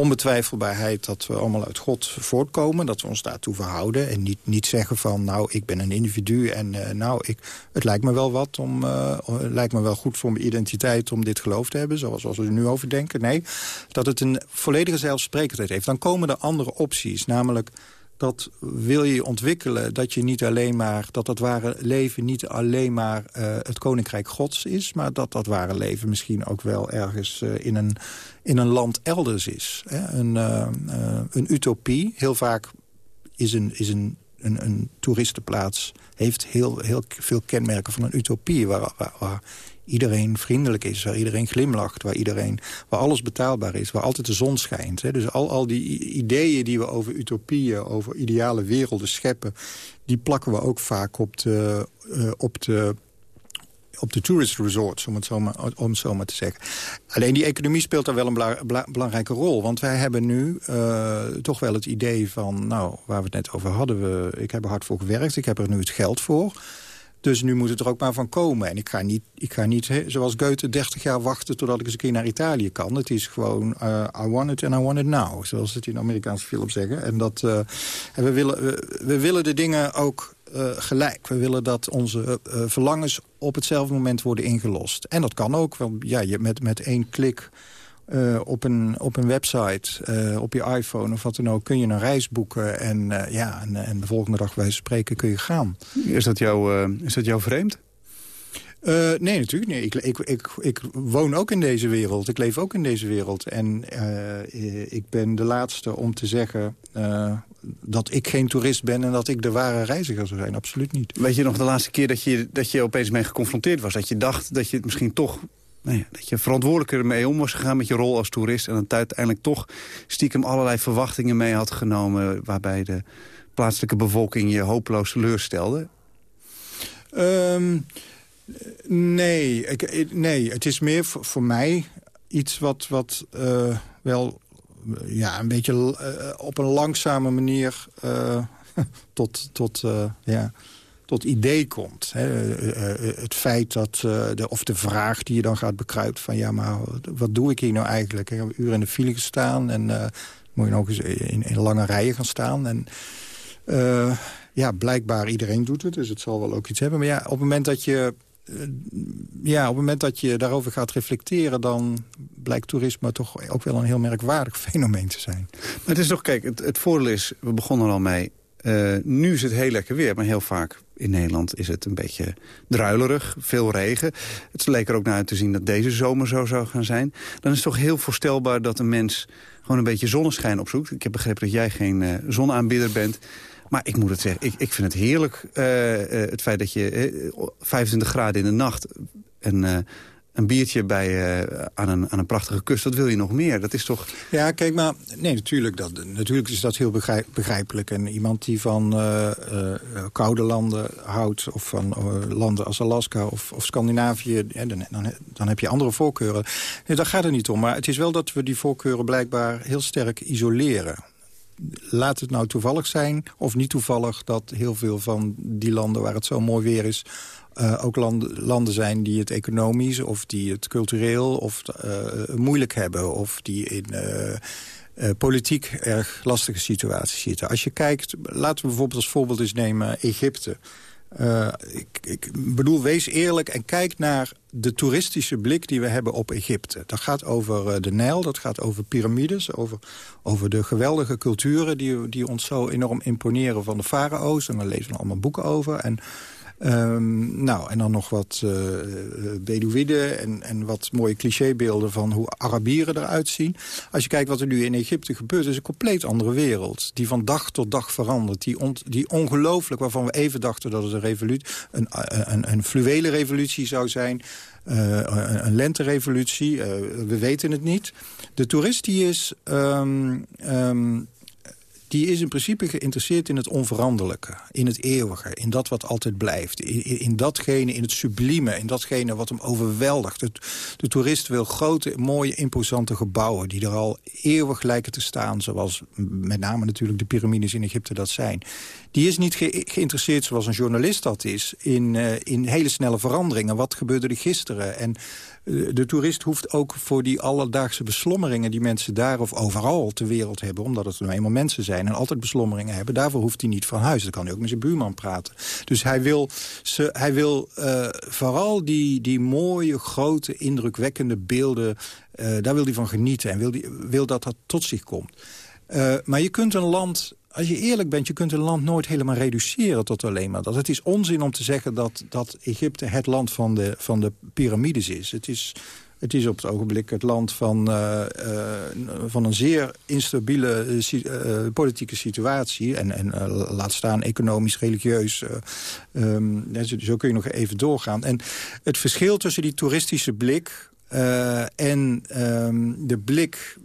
onbetwijfelbaarheid dat we allemaal uit God voortkomen. Dat we ons daartoe verhouden. En niet, niet zeggen van, nou, ik ben een individu en uh, nou, ik, het lijkt me wel wat om, uh, lijkt me wel goed voor mijn identiteit om dit geloof te hebben, zoals we er nu over denken. Nee, dat het een volledige zelfsprekendheid heeft. Dan komen er andere opties, namelijk dat wil je ontwikkelen, dat je niet alleen maar dat dat ware leven niet alleen maar uh, het koninkrijk gods is, maar dat dat ware leven misschien ook wel ergens uh, in, een, in een land elders is. Hè? Een, uh, een utopie. Heel vaak is een, is een, een, een toeristenplaats heeft heel, heel veel kenmerken van een utopie... waar iedereen vriendelijk is, waar iedereen glimlacht... waar, iedereen, waar alles betaalbaar is, waar altijd de zon schijnt. Hè. Dus al, al die ideeën die we over utopieën, over ideale werelden scheppen... die plakken we ook vaak op de, uh, op de op de tourist resorts, om het, zo maar, om zo maar te zeggen. Alleen die economie speelt daar wel een bela bela belangrijke rol. Want wij hebben nu uh, toch wel het idee van... nou, waar we het net over hadden, we, ik heb er hard voor gewerkt, ik heb er nu het geld voor... Dus nu moet het er ook maar van komen. En ik ga niet, ik ga niet zoals Goethe 30 jaar wachten totdat ik eens een keer naar Italië kan. Het is gewoon, uh, I want it and I want it now. Zoals het in Amerikaanse films zeggen. En, dat, uh, en we, willen, we, willen de dingen ook uh, gelijk. We willen dat onze verlangens op hetzelfde moment worden ingelost. En dat kan ook. Want ja, je met, met één klik uh, op, een, op een website, uh, op je iPhone of wat dan ook... kun je een reis boeken en, uh, ja, en, en, de volgende dag wij spreken kun je gaan. Is dat jou, is dat jou vreemd? nee, natuurlijk niet. Ik, ik, ik, ik, woon ook in deze wereld. Ik leef ook in deze wereld. En ik ben de laatste om te zeggen dat ik geen toerist ben... en dat ik de ware reiziger zou zijn. Absoluut niet. Weet je nog de laatste keer dat je, dat je opeens mee geconfronteerd was? Dat je dacht dat je het misschien toch nou dat je verantwoordelijker mee om was gegaan met je rol als toerist... en dat uiteindelijk toch stiekem allerlei verwachtingen mee had genomen... waarbij de plaatselijke bevolking je hopeloos teleurstelde? Um, nee, ik, nee, het is meer voor, voor mij iets wat, wat uh, wel ja, een beetje uh, op een langzame manier tot, tot ja, tot idee komt. Hè. Eh, eh, het feit dat, de, of de vraag die je dan gaat bekruipt van... ja, maar wat doe ik hier nou eigenlijk? Ik heb uur in de file gestaan en moet je nog eens in, lange rijen gaan staan. En ja, blijkbaar iedereen doet het, dus het zal wel ook iets hebben. Maar ja, op het moment dat je ja, op het moment dat je daarover gaat reflecteren... dan blijkt toerisme toch ook wel een heel merkwaardig fenomeen te zijn. Maar het is toch, kijk, het, het voordeel is, we begonnen al mee... Nu is het heel lekker weer, maar heel vaak in Nederland is het een beetje druilerig, veel regen. Het leek er ook naar uit te zien dat deze zomer zo zou gaan zijn. Dan is het toch heel voorstelbaar dat een mens gewoon een beetje zonneschijn opzoekt. Ik heb begrepen dat jij geen uh, zonaanbidder bent. Maar ik moet het zeggen, ik, ik vind het heerlijk. Uh, uh, het feit dat je 25 graden in de nacht... en een biertje bij, uh, aan, een, aan een prachtige kust, wat wil je nog meer? Dat is toch... Ja, kijk, maar nee, natuurlijk, dat, natuurlijk is dat heel begrijp, begrijpelijk. En iemand die van uh, uh, koude landen houdt... of van landen als Alaska of, of Scandinavië... Ja, dan, dan, dan, heb je andere voorkeuren. Nee, daar gaat het niet om. Maar het is wel dat we die voorkeuren blijkbaar heel sterk isoleren laat het nou toevallig zijn of niet toevallig... dat heel veel van die landen waar het zo mooi weer is... Uh, ook landen, landen zijn die het economisch of die het cultureel of uh, moeilijk hebben. Of die in uh, politiek erg lastige situaties zitten. Als je kijkt, laten we bijvoorbeeld als voorbeeld eens nemen Egypte. Ik, ik, bedoel, wees eerlijk en kijk naar de toeristische blik die we hebben op Egypte. Dat gaat over de Nijl, dat gaat over piramides, over, over de geweldige culturen... Die, die ons zo enorm imponeren van de farao's. En daar lezen we allemaal boeken over. En Um, nou, en dan nog wat uh, Bedouinen en, en wat mooie clichébeelden van hoe Arabieren eruit zien. Als je kijkt wat er nu in Egypte gebeurt, is een compleet andere wereld. Die van dag tot dag verandert. Die, die ongelooflijk, waarvan we even dachten dat het een, revolutie, een, een, een fluwele revolutie zou zijn. Een, een lenterevolutie, uh, we weten het niet. De toerist die is... Um, um, die is in principe geïnteresseerd in het onveranderlijke. In het eeuwige, in dat wat altijd blijft. In, in datgene, in het sublieme, in datgene wat hem overweldigt. De, toerist wil grote, mooie, imposante gebouwen... die er al eeuwig lijken te staan, zoals met name natuurlijk de piramides in Egypte dat zijn. Die is niet geïnteresseerd, zoals een journalist dat is... In, uh, in hele snelle veranderingen. Wat gebeurde er gisteren? En eh, de toerist hoeft ook voor die alledaagse beslommeringen... die mensen daar of overal ter wereld hebben... omdat het nou eenmaal mensen zijn en altijd beslommeringen hebben... daarvoor hoeft hij niet van huis. Dan kan hij ook met zijn buurman praten. Dus hij wil, hij wil uh, vooral die, die mooie, grote, indrukwekkende beelden... Uh, daar wil hij van genieten en wil, wil dat dat tot zich komt. Maar je kunt een land als je eerlijk bent, je kunt een land nooit helemaal reduceren tot alleen maar dat. Het is onzin om te zeggen dat, dat Egypte het land van de, van de piramides is. Het is... Het is op het ogenblik het land van, uh, uh, van een zeer instabiele uh, politieke situatie. En, en laat staan economisch, religieus. Um, zo kun je nog even doorgaan. En het verschil tussen die toeristische blik en um, de blik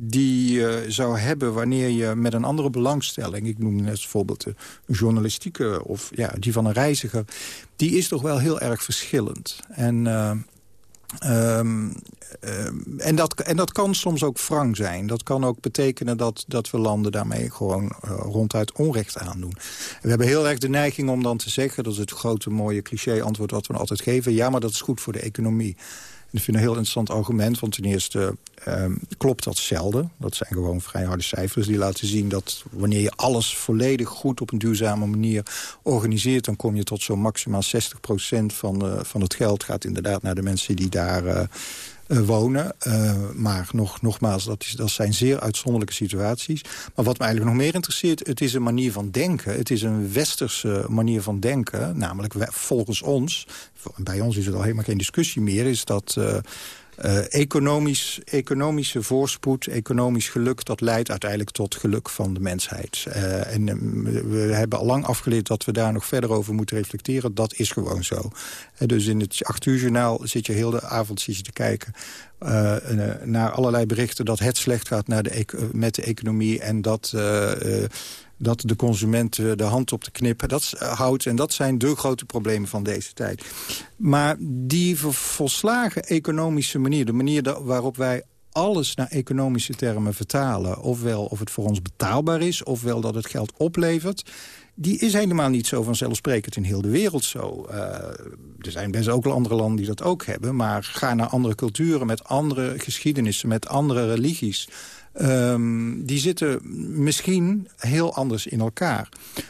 die je zou hebben wanneer je met een andere belangstelling... ik noem net bijvoorbeeld de journalistieke of ja, die van een reiziger... die is toch wel heel erg verschillend. En... Uh, Um, um, en, dat, en dat kan soms ook wrang zijn. Dat kan ook betekenen dat, dat we landen daarmee gewoon uh, ronduit onrecht aandoen. we hebben heel erg de neiging om dan te zeggen... dat is het grote mooie cliché-antwoord wat we altijd geven... ja, maar dat is goed voor de economie. Ik vind een heel interessant argument, want ten eerste um, klopt dat zelden. Dat zijn gewoon vrij harde cijfers die laten zien dat wanneer je alles volledig goed op een duurzame manier organiseert... dan kom je tot zo'n maximaal 60% van, uh, van het geld gaat inderdaad naar de mensen die daar... Uh, uh, wonen. Uh, maar nog, nogmaals, dat, is, dat zijn zeer uitzonderlijke situaties. Maar wat me eigenlijk nog meer interesseert, het is een manier van denken. Het is een westerse manier van denken. Namelijk volgens ons, bij ons is er al helemaal geen discussie meer... is dat uh, economisch, economische voorspoed, economisch geluk... dat leidt uiteindelijk tot geluk van de mensheid. Uh, en we hebben al lang afgeleerd dat we daar nog verder over moeten reflecteren. Dat is gewoon zo. dus in het 8 uur journaal zit je heel de avond te kijken... Naar allerlei berichten dat het slecht gaat naar de met de economie... en dat dat de consument de hand op de knip dat houdt. En dat zijn de grote problemen van deze tijd. Maar die volslagen economische manier, de manier waarop wij alles naar economische termen vertalen... ofwel of het voor ons betaalbaar is, ofwel dat het geld oplevert... die is helemaal niet zo vanzelfsprekend in heel de wereld zo. Uh, er zijn best ook wel andere landen die dat ook hebben... maar ga naar andere culturen met andere geschiedenissen, met andere religies... Um, die zitten misschien heel anders in elkaar.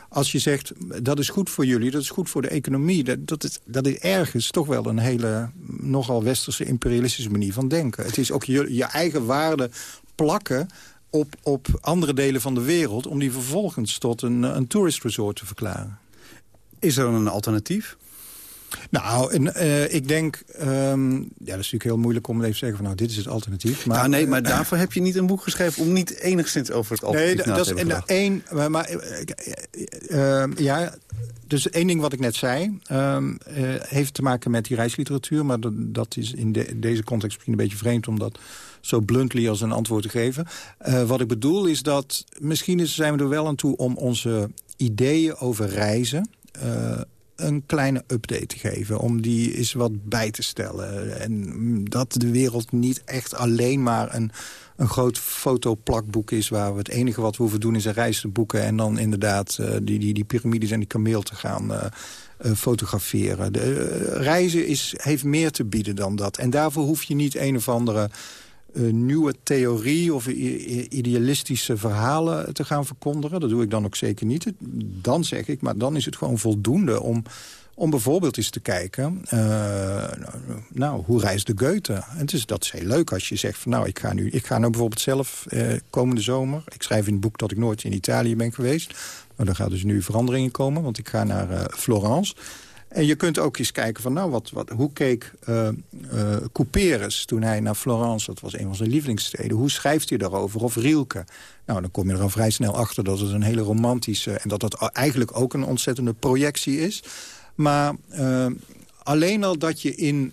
Als je zegt, dat is goed voor jullie, dat is goed voor de economie... dat, dat, is, dat is ergens toch wel een hele nogal westerse imperialistische manier van denken. Het is ook je, je eigen waarde plakken op, op andere delen van de wereld... om die vervolgens tot een, een tourist resort te verklaren. Is er een alternatief? Nou, en, uh, ik denk... Um, ja, dat is natuurlijk heel moeilijk om even te zeggen van... nou, dit is het alternatief. Maar, nee, maar daarvoor heb je niet een boek geschreven... om niet enigszins over het alternatief nee, dat is en, één, maar, maar uh, uh, ja, dus één ding wat ik net zei... Um, heeft te maken met die reisliteratuur... maar dat, dat is in de, deze context misschien een beetje vreemd... om dat zo bluntly als een antwoord te geven. wat ik bedoel is dat... misschien zijn we er wel aan toe om onze ideeën over reizen een kleine update te geven. Om die eens wat bij te stellen. En dat de wereld niet echt alleen maar een, een groot fotoplakboek is... waar we het enige wat we hoeven doen is een reis te boeken... en dan inderdaad uh, die, die, die piramides en die kameel te gaan... Uh, uh, fotograferen. De, reizen is, heeft meer te bieden dan dat. En daarvoor hoef je niet een of andere nieuwe theorie of idealistische verhalen te gaan verkondigen. Dat doe ik dan ook zeker niet. Dan zeg ik, maar dan is het gewoon voldoende om, om bijvoorbeeld eens te kijken... Uh, nou, hoe reist de Goethe? En het is, dat is heel leuk als je zegt van nou, ik ga nu, ik ga nou bijvoorbeeld zelf uh, komende zomer... ik schrijf in het boek dat ik nooit in Italië ben geweest... maar er gaat dus nu veranderingen komen, want ik ga naar Florence... En je kunt ook eens kijken van, nou, wat, wat, hoe keek uh, Couperus toen hij naar Florence, dat was een van zijn lievelingssteden, hoe schrijft hij daarover? Of Rielke? Nou, dan kom je er al vrij snel achter dat het een hele romantische, en dat het eigenlijk ook een ontzettende projectie is. Maar uh, alleen al dat je in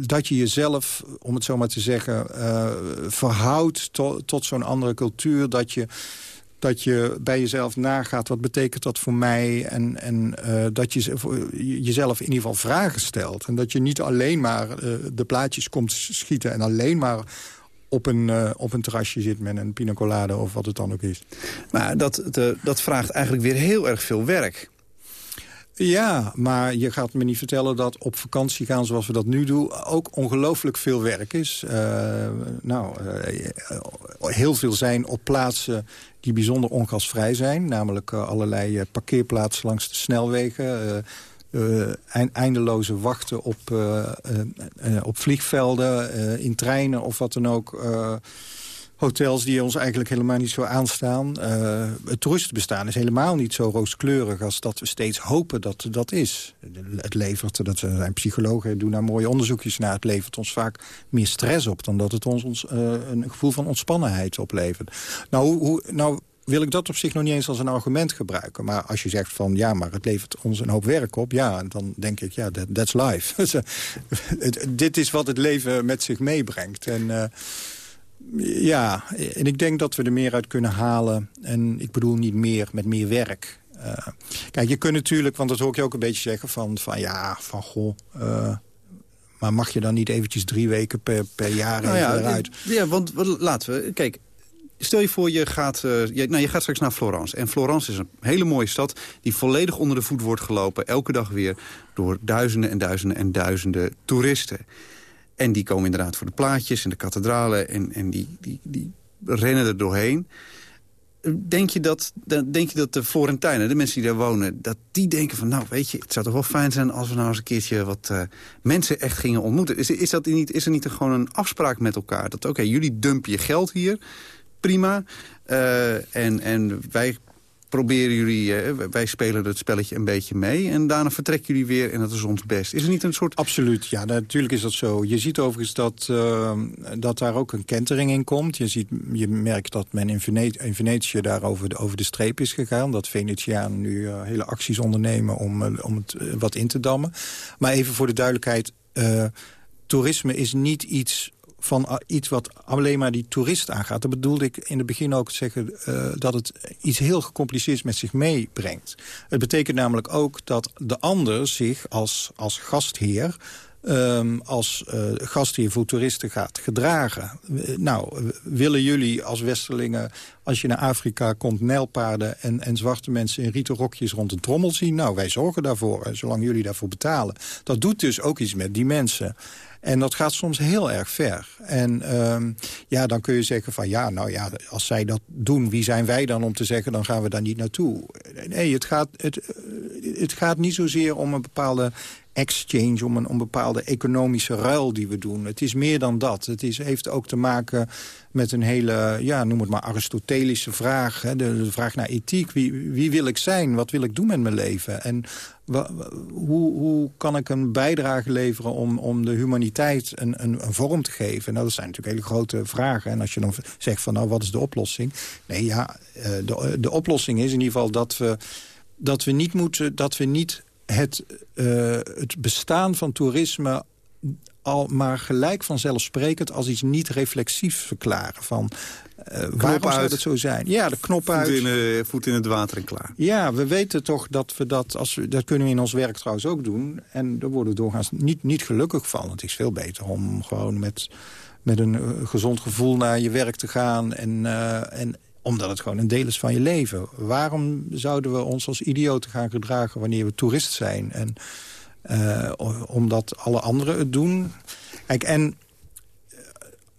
dat je jezelf, om het zo maar te zeggen... Verhoudt to, tot zo'n andere cultuur. Dat je, dat je bij jezelf nagaat, wat betekent dat voor mij? En, en uh, dat je jezelf in ieder geval vragen stelt. En dat je niet alleen maar de plaatjes komt schieten... en alleen maar op een, uh, op een terrasje zit met een pina colada of wat het dan ook is. Maar dat, dat vraagt eigenlijk weer heel erg veel werk. Ja, maar je gaat me niet vertellen dat op vakantie gaan zoals we dat nu doen... ook ongelooflijk veel werk is. Uh, nou, uh, heel veel zijn op plaatsen die bijzonder ongasvrij zijn. Namelijk allerlei parkeerplaatsen langs de snelwegen... eindeloze wachten op, op vliegvelden, in treinen of wat dan ook hotels die ons eigenlijk helemaal niet zo aanstaan. Uh, het toeristenbestaan is helemaal niet zo rooskleurig als dat we steeds hopen dat dat is. Het levert, dat zijn psychologen, doen daar mooie onderzoekjes naar. Het levert ons vaak meer stress op dan dat het ons, ons uh, een gevoel van ontspannenheid oplevert. Nou, hoe, nou wil ik dat op zich nog niet eens als een argument gebruiken. Maar als je zegt van ja, maar het levert ons een hoop werk op... ja, dan denk ik, ja, that, that's life. Dit is wat het leven met zich meebrengt. En... Uh, ja, en ik denk dat we er meer uit kunnen halen. En ik bedoel niet meer met meer werk. Uh, kijk, je kunt natuurlijk, want dat hoor ik je ook een beetje zeggen... van, van ja, van goh... Uh, maar mag je dan niet eventjes drie weken per, per jaar nou ja, eruit? Ja, want laten we... Kijk, stel je voor, je gaat, uh, je, nou, je gaat straks naar Florence. En Florence is een hele mooie stad die volledig onder de voet wordt gelopen... elke dag weer door duizenden en duizenden en duizenden toeristen. En die komen inderdaad voor de plaatjes en de kathedralen... en, en die, die, die rennen er doorheen. Denk je, dat, denk je dat de Florentijnen, de mensen die daar wonen... dat die denken van, nou weet je, het zou toch wel fijn zijn... als we nou eens een keertje wat uh, mensen echt gingen ontmoeten. Is, is, dat niet, is er niet gewoon een afspraak met elkaar? Dat oké, jullie dumpen je geld hier, prima. Uh, en, en wij proberen jullie, uh, wij spelen het spelletje een beetje mee... en daarna vertrekken jullie weer en dat is ons best. Is er niet een soort... Absoluut, ja, natuurlijk is dat zo. Je ziet overigens dat, uh, dat daar ook een kentering in komt. Je, ziet, je merkt dat men in, Vene in Venetië daar over de, over de streep is gegaan. Dat Venetianen nu uh, hele acties ondernemen om, om het wat in te dammen. Maar even voor de duidelijkheid... toerisme is niet iets van iets wat alleen maar die toerist aangaat. Dat bedoelde ik in het begin ook zeggen uh, dat het iets heel gecompliceerds met zich meebrengt. Het betekent namelijk ook dat de ander zich als, als gastheer... Um, als uh, gastheer voor toeristen gaat gedragen. nou, willen jullie als Westerlingen, als je naar Afrika komt... nijlpaarden en, en zwarte mensen in rieten rokjes rond een trommel zien? Nou, wij zorgen daarvoor, zolang jullie daarvoor betalen. Dat doet dus ook iets met die mensen. En dat gaat soms heel erg ver. En um, ja, dan kun je zeggen van ja, nou ja, als zij dat doen, wie zijn wij dan om te zeggen, dan gaan we daar niet naartoe. Nee, het gaat, het, het gaat niet zozeer om een bepaalde exchange, om een, bepaalde economische ruil die we doen. Het is meer dan dat. Het is, heeft ook te maken met een hele, ja, noem het maar Aristotelische vraag. Hè, de, vraag naar ethiek. Wie, wie wil ik zijn? Wat wil ik doen met mijn leven? En hoe, hoe kan ik een bijdrage leveren om, om de humaniteit een, een, een, vorm te geven? Nou, dat zijn natuurlijk hele grote vragen. En als je dan zegt van, nou, wat is de oplossing? Nee, ja, eh, de, de oplossing is in ieder geval dat we, dat we niet moeten... dat we niet het, uh, het bestaan van toerisme al maar gelijk vanzelfsprekend als iets niet reflexief verklaren. Van, uh, waarom zou dat zo zijn? Ja, de knop voet uit. In, uh, voet in het water en klaar. Ja, we weten toch dat we dat... Als we, dat kunnen we in ons werk trouwens ook doen. En daar worden we doorgaans niet, niet gelukkig van. Het is veel beter om gewoon met, met een gezond gevoel naar je werk te gaan... En, en omdat het gewoon een deel is van je leven. Waarom zouden we ons als idioten gaan gedragen wanneer we toerist zijn? En uh, omdat alle anderen het doen. Kijk, en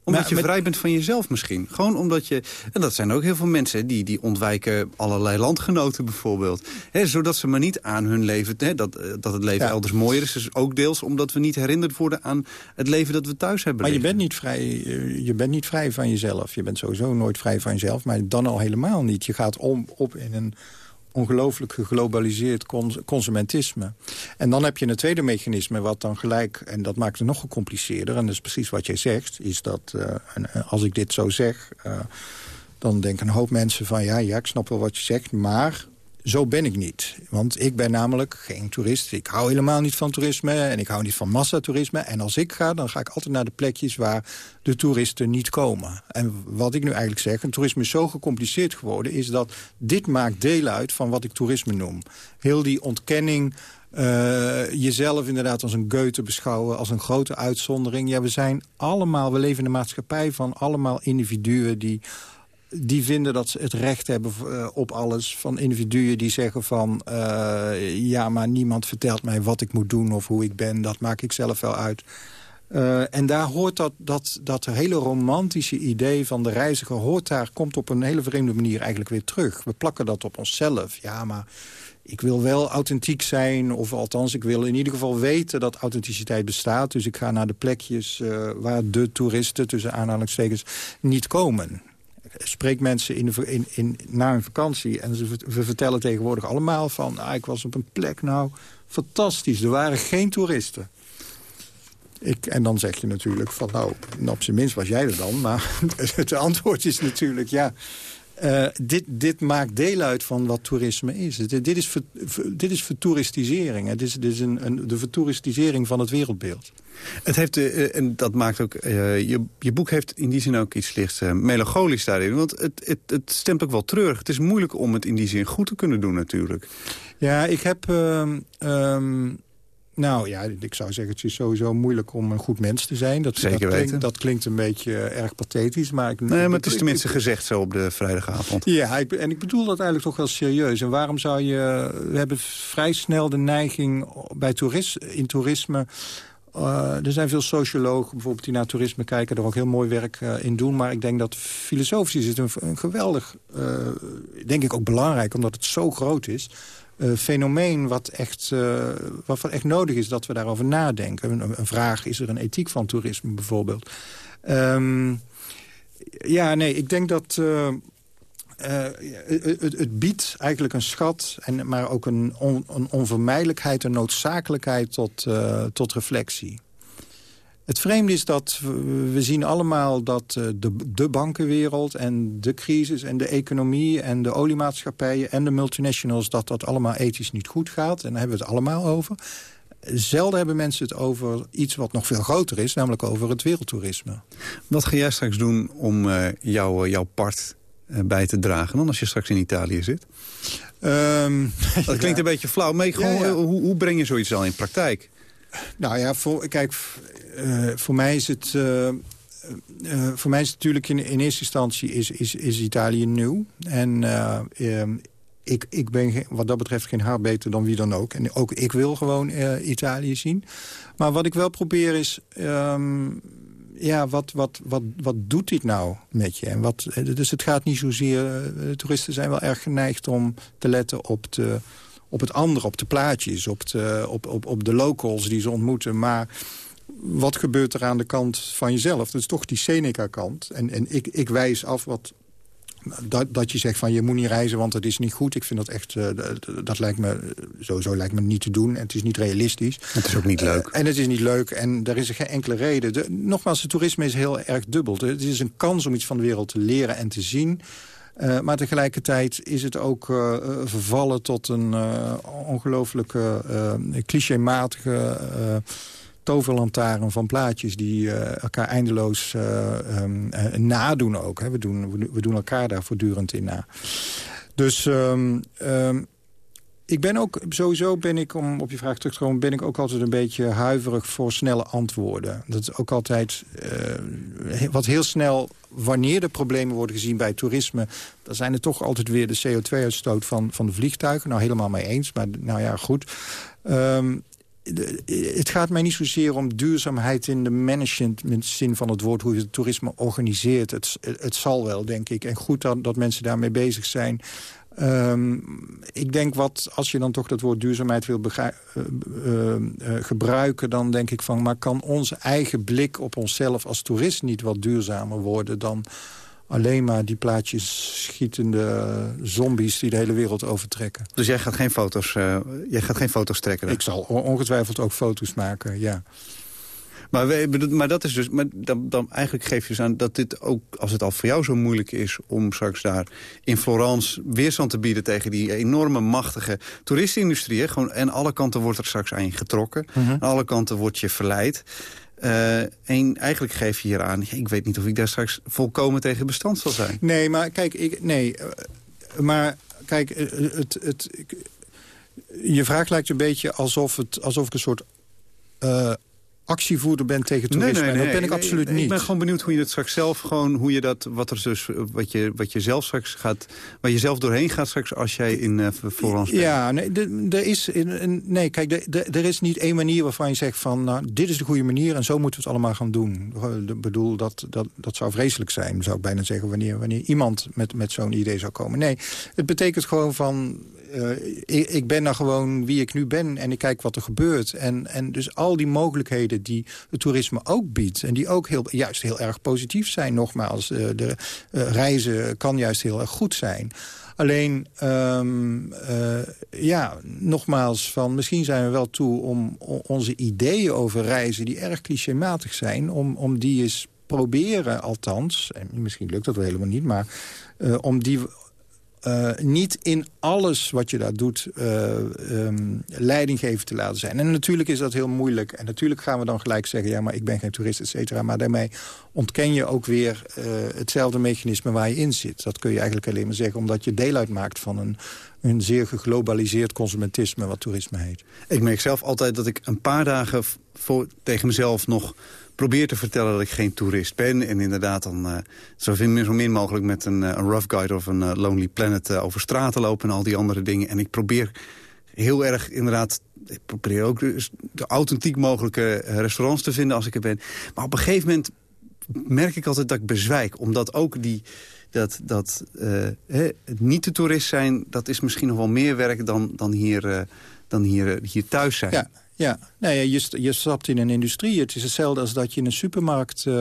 omdat je vrij bent van jezelf misschien. Gewoon omdat je... En dat zijn ook heel veel mensen die, die ontwijken allerlei landgenoten bijvoorbeeld. zodat ze maar niet aan hun leven... dat, eh, dat het leven elders mooier is. Dus ook deels omdat we niet herinnerd worden aan het leven dat we thuis hebben. Maar je bent, niet vrij, eh, je bent niet vrij van jezelf. Je bent sowieso nooit vrij van jezelf. Maar dan al helemaal niet. Je gaat om, op in een ongelooflijk geglobaliseerd consumentisme. En dan heb je een tweede mechanisme wat dan gelijk... en dat maakt het nog gecompliceerder, en dat is precies wat jij zegt... is dat, en eh, als ik dit zo zeg... Uh, dan denken een hoop mensen van... ja, ja, ik snap wel wat je zegt, maar zo ben ik niet. Want ik ben namelijk geen toerist. Ik hou helemaal niet van toerisme en ik hou niet van massatoerisme. En als ik ga, dan ga ik altijd naar de plekjes waar de toeristen niet komen. En wat ik nu eigenlijk zeg, een toerisme is zo gecompliceerd geworden... is dat dit maakt deel uit van wat ik toerisme noem. Heel die ontkenning... Uh, jezelf inderdaad als een Goethe beschouwen, als een grote uitzondering. Ja, we zijn allemaal, we leven in een maatschappij van allemaal individuen... die die vinden dat ze het recht hebben uh, op alles. Van individuen die zeggen van... Uh, ja, maar niemand vertelt mij wat ik moet doen of hoe ik ben. Dat maak ik zelf wel uit. Uh, en daar hoort dat, dat, dat hele romantische idee van de reiziger... Hoort daar, komt op een hele vreemde manier eigenlijk weer terug. We plakken dat op onszelf. Ja, maar ik wil wel authentiek zijn. Of althans, ik wil in ieder geval weten dat authenticiteit bestaat. Dus ik ga naar de plekjes waar de toeristen, tussen aanhalingstekens, niet komen spreek mensen in, in, in, na een vakantie... en ze we vertellen tegenwoordig allemaal van... Ah, ik was op een plek, nou, fantastisch. Er waren geen toeristen. Ik, en dan zeg je natuurlijk van, nou, op zijn minst was jij er dan. Maar het antwoord is natuurlijk, ja... Uh, dit, dit maakt deel uit van wat toerisme is. Dit, dit is, ver, dit is vertoeristisering. Dit is, dit is een, een, de vertoeristisering van het wereldbeeld. Het heeft, uh, en dat maakt ook, uh, je, je boek heeft in die zin ook iets lichts melancholisch daarin. Want het, het, het stemt ook wel treurig. Het is moeilijk om het in die zin goed te kunnen doen natuurlijk. Ja, ik heb... Um, nou ja, ik zou zeggen, het is sowieso moeilijk om een goed mens te zijn. Dat, Zeker dat weten. Klinkt, dat klinkt een beetje erg pathetisch. Maar ik, nee, maar het is tenminste ik, gezegd zo op de vrijdagavond. Ja, ik, en ik bedoel dat eigenlijk toch wel serieus. En waarom zou je... We hebben vrij snel de neiging bij toeris, in toerisme... Uh, er zijn veel sociologen bijvoorbeeld die naar toerisme kijken... er ook heel mooi werk uh, in doen. Maar ik denk dat filosofisch is het een, een geweldig... Uh, denk ik ook belangrijk, omdat het zo groot is uh, fenomeen wat echt, uh, wat echt nodig is dat we daarover nadenken. Een, vraag, is er een ethiek van toerisme bijvoorbeeld? Um, ja, nee, ik denk dat... Uh, het, het, biedt eigenlijk een schat, en, maar ook een, een onvermijdelijkheid, een noodzakelijkheid tot, tot reflectie. Het vreemde is dat we zien allemaal dat de, de bankenwereld en de crisis en de economie en de oliemaatschappijen en de multinationals... dat dat allemaal ethisch niet goed gaat. En daar hebben we het allemaal over. Zelden hebben mensen het over iets wat nog veel groter is, namelijk over het wereldtoerisme. Wat ga jij straks doen om uh, jou, jouw part bij te dragen dan als je straks in Italië zit? Um, dat klinkt ja. een beetje flauw. Maar gewoon, ja, ja. Hoe, hoe breng je zoiets al in praktijk? Nou ja, voor, kijk, uh, voor mij is het... Uh, uh, voor mij is het natuurlijk in, eerste instantie is, is, is Italië nieuw. En ehm, ik, ik ben wat dat betreft geen haar beter dan wie dan ook. En ook ik wil gewoon Italië zien. Maar wat ik wel probeer is... Um, ja, wat, wat, wat, wat doet dit nou met je? En wat, dus het gaat niet zozeer... Toeristen zijn wel erg geneigd om te letten op de op het andere, op de plaatjes, op de, op, op, op de locals die ze ontmoeten. Maar wat gebeurt er aan de kant van jezelf? Dat is toch die Seneca-kant. En, en ik, ik wijs af wat, dat, dat je zegt van je moet niet reizen, want het is niet goed. Ik vind dat echt, uh, dat, dat, lijkt me, sowieso lijkt me niet te doen. En het is niet realistisch. Het is ook niet leuk. Uh, en het is niet leuk en er is geen enkele reden. De, nogmaals, het toerisme is heel erg dubbel. Het is een kans om iets van de wereld te leren en te zien... Uh, maar tegelijkertijd is het ook uh, vervallen tot een uh, ongelooflijke clichématige toverlantaarn van plaatjes... die elkaar eindeloos um, nadoen ook. Hè. We, doen, we doen elkaar daar voortdurend in na. Dus... Um, um, ik ben ook, sowieso ben ik, om op je vraag terug te komen... ben ik ook altijd een beetje huiverig voor snelle antwoorden. Dat is ook altijd uh, wat heel snel... wanneer er problemen worden gezien bij toerisme... dan zijn het toch altijd weer de CO2-uitstoot van, van de vliegtuigen. Nou, helemaal mee eens, maar nou ja, goed. De, het gaat mij niet zozeer om duurzaamheid in de management zin van het woord... hoe je het toerisme organiseert. Het, het zal wel, denk ik. En goed dat, dat mensen daarmee bezig zijn... Um, ik denk wat, als je dan toch dat woord duurzaamheid wil uh, uh, uh, gebruiken... dan denk ik van, maar kan onze eigen blik op onszelf als toerist niet wat duurzamer worden... dan alleen maar die plaatjes schietende zombies die de hele wereld overtrekken. Dus jij gaat geen foto's, jij gaat geen foto's trekken? Dan? Ik zal ongetwijfeld ook foto's maken, ja. Maar, we, maar dat is dus, maar dan, dan eigenlijk geef je dus aan dat dit ook, als het al voor jou zo moeilijk is om straks daar in Florence weerstand te bieden tegen die enorme machtige toeristenindustrie. Gewoon, en alle kanten wordt er straks aan je getrokken. Mhm. Aan alle kanten wordt je verleid. Eh, en eigenlijk geef je hier aan, ik weet niet of ik daar straks volkomen tegen bestand zal zijn. Nee, maar kijk, ik, nee, eh, maar kijk, eh, het, het, ik- je vraag lijkt een beetje alsof, het, alsof ik een soort actievoerder ben tegen toerisme. en dat ben ik nee, absoluut nee, niet. Ik ben gewoon benieuwd hoe je het straks zelf gewoon, hoe je dat, wat er dus, wat je, wat je zelf straks gaat, waar je zelf doorheen gaat straks als jij in uh, Florence bent. Ja, nee, de- er is, nee kijk, de- de- er is niet één manier waarvan je zegt van, nou, dit is de goede manier en zo moeten we het allemaal gaan doen. Ik bedoel, dat, dat, dat zou vreselijk zijn, zou ik bijna zeggen, wanneer, wanneer iemand met, met zo'n idee zou komen. Nee, het betekent gewoon van, eh, ik, ik ben nou gewoon wie ik nu ben en ik kijk wat er gebeurt. En, en dus al die mogelijkheden die het toerisme ook biedt... en die ook heel, juist heel erg positief zijn, nogmaals. eh, de eh, reizen kan juist heel erg goed zijn. Alleen, ehm, eh, ja, nogmaals, van, misschien zijn we wel toe om onze ideeën over reizen... die erg clichématig zijn, om, om die eens proberen althans... en misschien lukt dat wel helemaal niet, maar om die eh, niet in alles wat je daar doet uh, um, leidinggevend te laten zijn. En natuurlijk is dat heel moeilijk. En natuurlijk gaan we dan gelijk zeggen... ja, maar ik ben geen toerist, et cetera. Maar daarmee ontken je ook weer uh, hetzelfde mechanisme waar je in zit. Dat kun je eigenlijk alleen maar zeggen... omdat je deel uitmaakt van een, een zeer geglobaliseerd consumentisme... wat toerisme heet. Ik merk zelf altijd dat ik een paar dagen voor, tegen mezelf nog probeer te vertellen dat ik geen toerist ben. En inderdaad dan uh, zo, min, mogelijk met een, een rough guide of een uh, Lonely Planet over straten lopen en al die andere dingen. En ik probeer heel erg inderdaad, ik probeer ook de, authentiek mogelijke restaurants te vinden als ik er ben. Maar op een gegeven moment merk ik altijd dat ik bezwijk. Omdat ook die, dat, dat niet de toerist zijn, dat is misschien nog wel meer werk dan, dan, hier, dan hier, hier thuis zijn. Ja, nee, je, je stapt in een industrie. Het is hetzelfde als dat je in een supermarkt... Uh,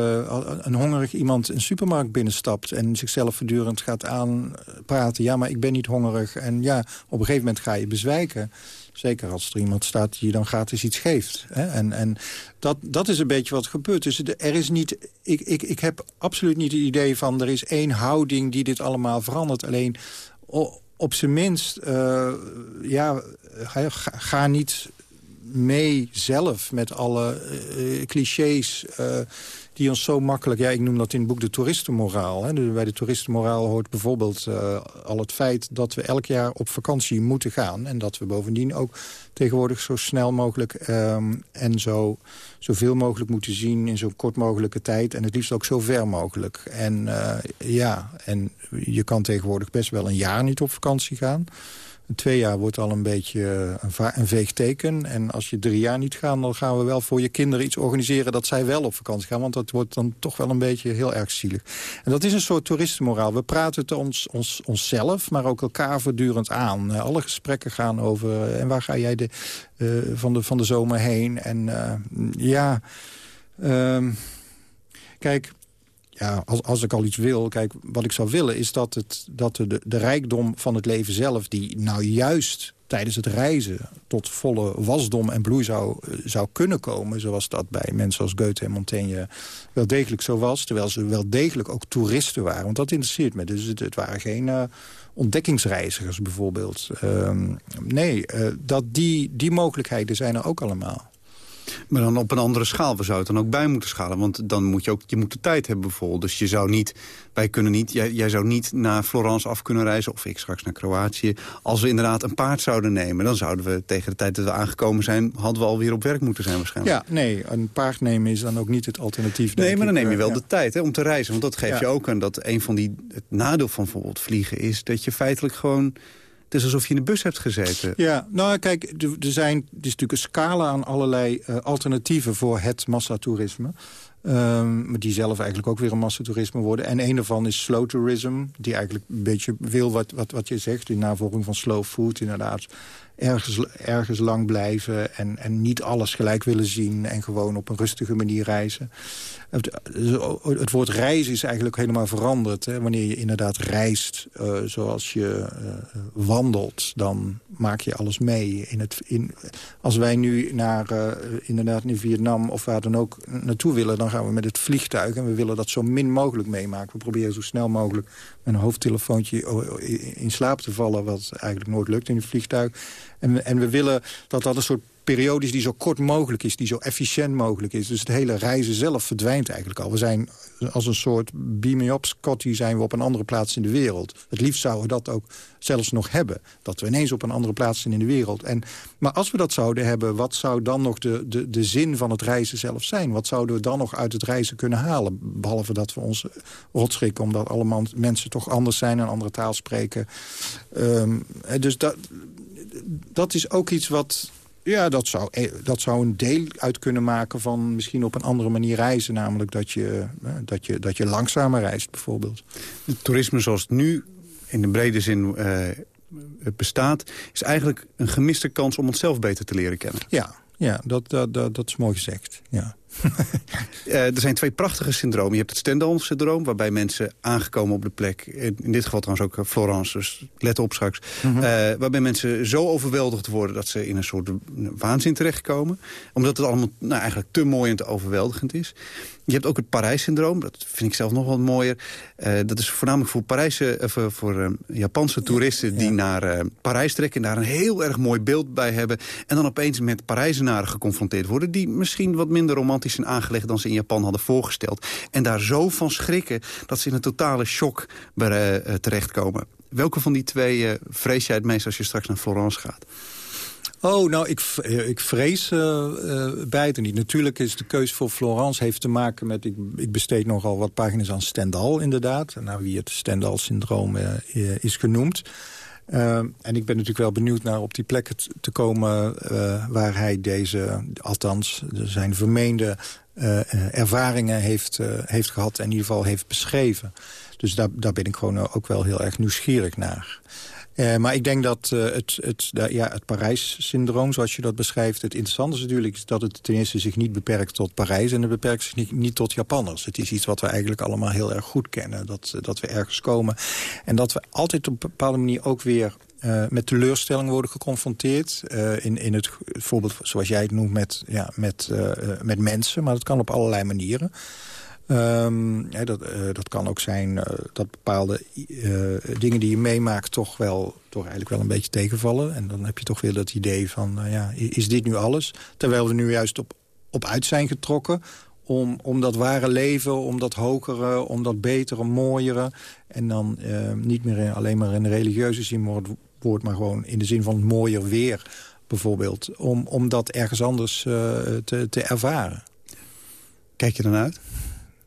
een hongerig iemand een supermarkt binnenstapt... en zichzelf voortdurend gaat aanpraten. Ja, maar ik ben niet hongerig. En ja, op een gegeven moment ga je bezwijken. Zeker als er iemand staat die je dan gratis iets geeft. Hè? En, en dat, dat is een beetje wat gebeurt. Dus er is niet, ik, ik, ik heb absoluut niet het idee van... er is één houding die dit allemaal verandert. Alleen op zijn minst, uh, ja, ga niet mee zelf met alle uh, clichés uh, die ons zo makkelijk... Ja, ik noem dat in het boek de toeristenmoraal. Hè. Bij de toeristenmoraal hoort bijvoorbeeld al het feit... dat we elk jaar op vakantie moeten gaan. En dat we bovendien ook tegenwoordig zo snel mogelijk... Um, en zo, zoveel mogelijk moeten zien in zo kort mogelijke tijd. En het liefst ook zo ver mogelijk. En ja, en je kan tegenwoordig best wel een jaar niet op vakantie gaan... Twee jaar wordt al een beetje een, een veeg teken. En als je drie jaar niet gaat, dan gaan we wel voor je kinderen iets organiseren... dat zij wel op vakantie gaan, want dat wordt dan toch wel een beetje heel erg zielig. En dat is een soort toeristenmoraal. We praten het ons, ons, onszelf, maar ook elkaar voortdurend aan. Alle gesprekken gaan over, en waar ga jij de, van, de, van de zomer heen? En ja, um, kijk ja, als, ik al iets wil, kijk, wat ik zou willen is dat, het, dat de, de rijkdom van het leven zelf... die nou juist tijdens het reizen tot volle wasdom en bloei zou, zou kunnen komen... zoals dat bij mensen als Goethe en Montaigne wel degelijk zo was... terwijl ze wel degelijk ook toeristen waren, want dat interesseert me. Dus het, waren geen uh, ontdekkingsreizigers bijvoorbeeld. Um, nee, uh, dat die, die mogelijkheden zijn er ook allemaal. Maar dan op een andere schaal. We zouden het dan ook bij moeten schalen. Want dan moet je ook je moet de tijd hebben bijvoorbeeld. Dus je zou niet, wij kunnen niet, jij, jij zou niet naar Florence af kunnen reizen. Of ik straks naar Kroatië. Als we inderdaad een paard zouden nemen. Dan zouden we tegen de tijd dat we aangekomen zijn. Hadden we alweer op werk moeten zijn waarschijnlijk. Ja, nee. Een paard nemen is dan ook niet het alternatief. Nee, maar dan neem je wel ja. de tijd hè, om te reizen. Want dat geeft Ja. je ook aan dat een van die... Het nadeel van bijvoorbeeld vliegen is dat je feitelijk gewoon... Het is alsof je in de bus hebt gezeten. Ja, nou kijk, er zijn, er is natuurlijk een scala aan allerlei eh, alternatieven voor het massatoerisme. Maar die zelf eigenlijk ook weer een massatoerisme worden. En een daarvan is slow tourism, die eigenlijk een beetje wil wat, wat, wat je zegt... in navolging van slow food inderdaad. Ergens, ergens lang blijven... En, en niet alles gelijk willen zien en gewoon op een rustige manier reizen. Het, het woord reizen is eigenlijk helemaal veranderd. Hè. Wanneer je inderdaad reist uh, zoals je uh, wandelt... dan maak je alles mee. In het, in, als wij nu naar, uh, inderdaad in Vietnam of waar dan ook naartoe willen... dan gaan we met het vliegtuig en we willen dat zo min mogelijk meemaken. We proberen zo snel mogelijk een hoofdtelefoontje in slaap te vallen... wat eigenlijk nooit lukt in het vliegtuig. En, en we willen dat dat een soort periode is die zo kort mogelijk is, die zo efficiënt mogelijk is. Dus het hele reizen zelf verdwijnt eigenlijk al. We zijn als een soort beam-me-up zijn we op een andere plaats in de wereld. Het liefst zouden we dat ook zelfs nog hebben. Dat we ineens op een andere plaats zijn in de wereld. En, maar als we dat zouden hebben, wat zou dan nog de, de, de zin van het reizen zelf zijn? Wat zouden we dan nog uit het reizen kunnen halen? Behalve dat we ons rotschrikken omdat allemaal mensen toch anders zijn... en andere taal spreken. Um, dus dat, dat is ook iets wat ja, dat zou, eh, dat zou een deel uit kunnen maken van misschien op een andere manier reizen. Namelijk dat je, eh, dat je, dat je langzamer reist bijvoorbeeld. Het toerisme zoals het nu in de brede zin uh, bestaat... is eigenlijk een gemiste kans om onszelf beter te leren kennen. Ja, ja dat, dat, dat, dat is mooi gezegd. Ja. Uh, er zijn twee prachtige syndromen. Je hebt het Stendhal-syndroom, waarbij mensen aangekomen op de plek... in dit geval trouwens ook eh, Florence, dus let op straks... Mm waarbij mensen zo overweldigd worden dat ze in een soort waanzin terechtkomen. Omdat het allemaal nou, eigenlijk te mooi en te overweldigend is. Je hebt ook het Parijs-syndroom. Dat vind ik zelf nog wat mooier. Uh, dat is voornamelijk voor, Parijse, uh, voor, voor uh, Japanse toeristen die naar Parijs trekken... en daar een heel erg mooi beeld bij hebben... en dan opeens met Parijzenaren geconfronteerd worden... die misschien wat minder romantisch zijn aangelegd dan ze in Japan hadden voorgesteld. En daar zo van schrikken dat ze in een totale shock terechtkomen. Welke van die twee vrees jij het meest als je straks naar Florence gaat? Oh, nou, ik, ik vrees uh, uh, niet. Natuurlijk is de keus voor Florence heeft te maken met... Ik, ik besteed nogal wat pagina's aan Stendhal, inderdaad. Naar wie het Stendhal-syndroom is genoemd. en ik ben natuurlijk wel benieuwd naar op die plekken te komen... waar hij deze, althans zijn vermeende ervaringen heeft, heeft gehad... en in ieder geval heeft beschreven. Dus daar, daar ben ik gewoon ook wel heel erg nieuwsgierig naar. Uh, maar ik denk dat uh, het, het, ja, het Parijs-syndroom, zoals je dat beschrijft... het interessante is natuurlijk dat het ten eerste zich niet beperkt tot Parijs... en het beperkt zich niet, niet tot Japanners. Het is iets wat we eigenlijk allemaal heel erg goed kennen. Dat, eh, dat we ergens komen. En dat we altijd op een bepaalde manier ook weer... Met teleurstelling worden geconfronteerd. In, in het voorbeeld zoals jij het noemt met, ja, met, met mensen. Maar dat kan op allerlei manieren. Um, dat, uh, dat kan ook zijn uh, dat bepaalde uh, dingen die je meemaakt... toch wel toch eigenlijk wel een beetje tegenvallen. En dan heb je toch weer dat idee van, ja, is dit nu alles? Terwijl we nu juist op, op uit zijn getrokken... Om, om dat ware leven, om dat hogere, om dat betere, mooiere... en dan niet meer alleen maar in de religieuze zin wordt, wordt... maar gewoon in de zin van mooier weer, bijvoorbeeld. Om, om dat ergens anders te, te ervaren. Kijk je dan uit?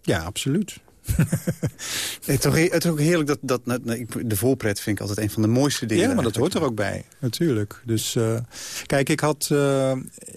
Ja, absoluut. het, is ook heerlijk dat, dat de voorpret vind ik altijd een van de mooiste dingen. Ja, maar dat hoort er ook bij, natuurlijk. Dus uh, kijk, ik had, uh,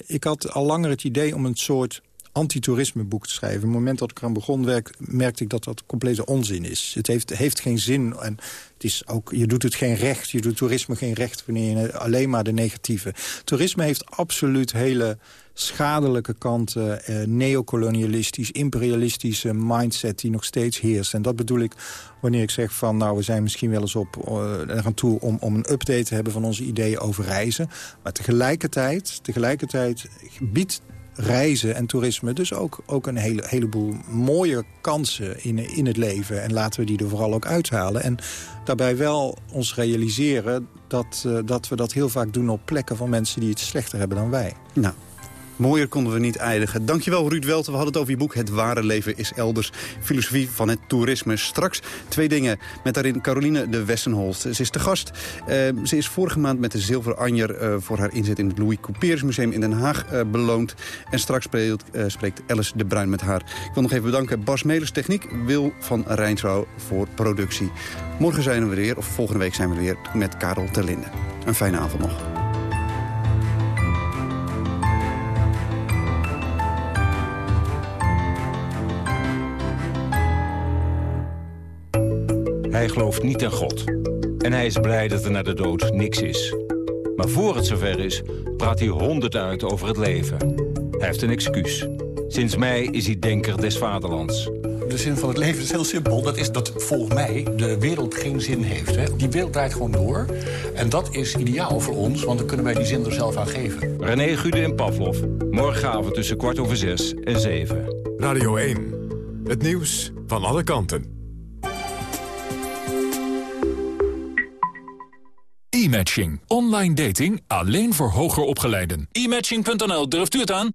ik had al langer het idee om een soort antitoerisme boek te schrijven. Op het moment dat ik eraan begon, werk, merkte ik dat dat complete onzin is. Het heeft, heeft geen zin en het is ook, je doet het geen recht. Je doet toerisme geen recht wanneer je alleen maar de negatieve. Toerisme heeft absoluut hele schadelijke kanten, eh, neocolonialistisch, imperialistische mindset die nog steeds heerst. En dat bedoel ik wanneer ik zeg van, nou, we zijn misschien wel eens op uh, eraan toe om, om een update te hebben van onze ideeën over reizen. Maar tegelijkertijd, tegelijkertijd biedt reizen en toerisme dus ook, ook een hele, heleboel mooie kansen in, in het leven. En laten we die er vooral ook uithalen. En daarbij wel ons realiseren dat, uh, dat we dat heel vaak doen op plekken van mensen die het slechter hebben dan wij. Nou, Mooier konden we niet eindigen. Dankjewel Ruud Welten. We hadden het over je boek Het ware leven is elders. Filosofie van het toerisme. Straks twee dingen met daarin Caroline de Wessenholst. Ze is te gast. Uh, ze is vorige maand met de Zilveren Anjer uh, voor haar inzet in het Louis Couperus Museum in Den Haag uh, beloond. En straks spreekt, spreekt Alice de Bruin met haar. Ik wil nog even bedanken Bas Melers Techniek, Wil van Rijnsrouw voor productie. Morgen zijn we weer, of volgende week zijn we weer met Karel Terlinde. Een fijne avond nog. Hij gelooft niet in God. En hij is blij dat er na de dood niks is. Maar voor het zover is, praat hij honderd uit over het leven. Hij heeft een excuus. Sinds mei is hij denker des vaderlands. De zin van het leven is heel simpel. Dat is dat volgens mij de wereld geen zin heeft. Hè? Die wereld draait gewoon door. En dat is ideaal voor ons, want dan kunnen wij die zin er zelf aan geven. René Gude en Pavlov. Morgenavond tussen kwart over zes en zeven. Radio 1. Het nieuws van alle kanten. E-matching. Online dating alleen voor hoger opgeleiden. E-matching.nl, durft u het aan?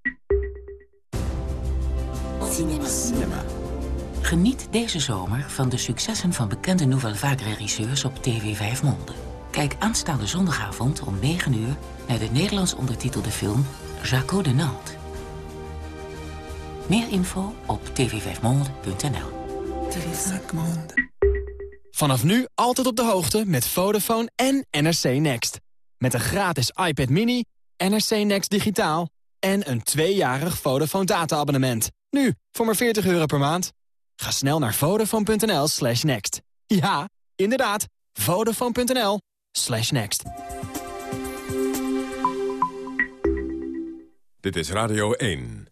Cinema. Geniet deze zomer van de successen van bekende Nouvelle Vague regisseurs op TV 5 Monde. Kijk aanstaande zondagavond om 9 uur naar de Nederlands ondertitelde film Jaco de Nantes. Meer info op tv5monde.nl. Vanaf nu altijd op de hoogte met Vodafone en NRC Next. Met een gratis iPad mini, NRC Next digitaal en een tweejarig Vodafone data-abonnement. Nu, voor maar 40 euro per maand. Ga snel naar vodafone.nl slash next. Ja, inderdaad, vodafone.nl slash next. Dit is Radio 1.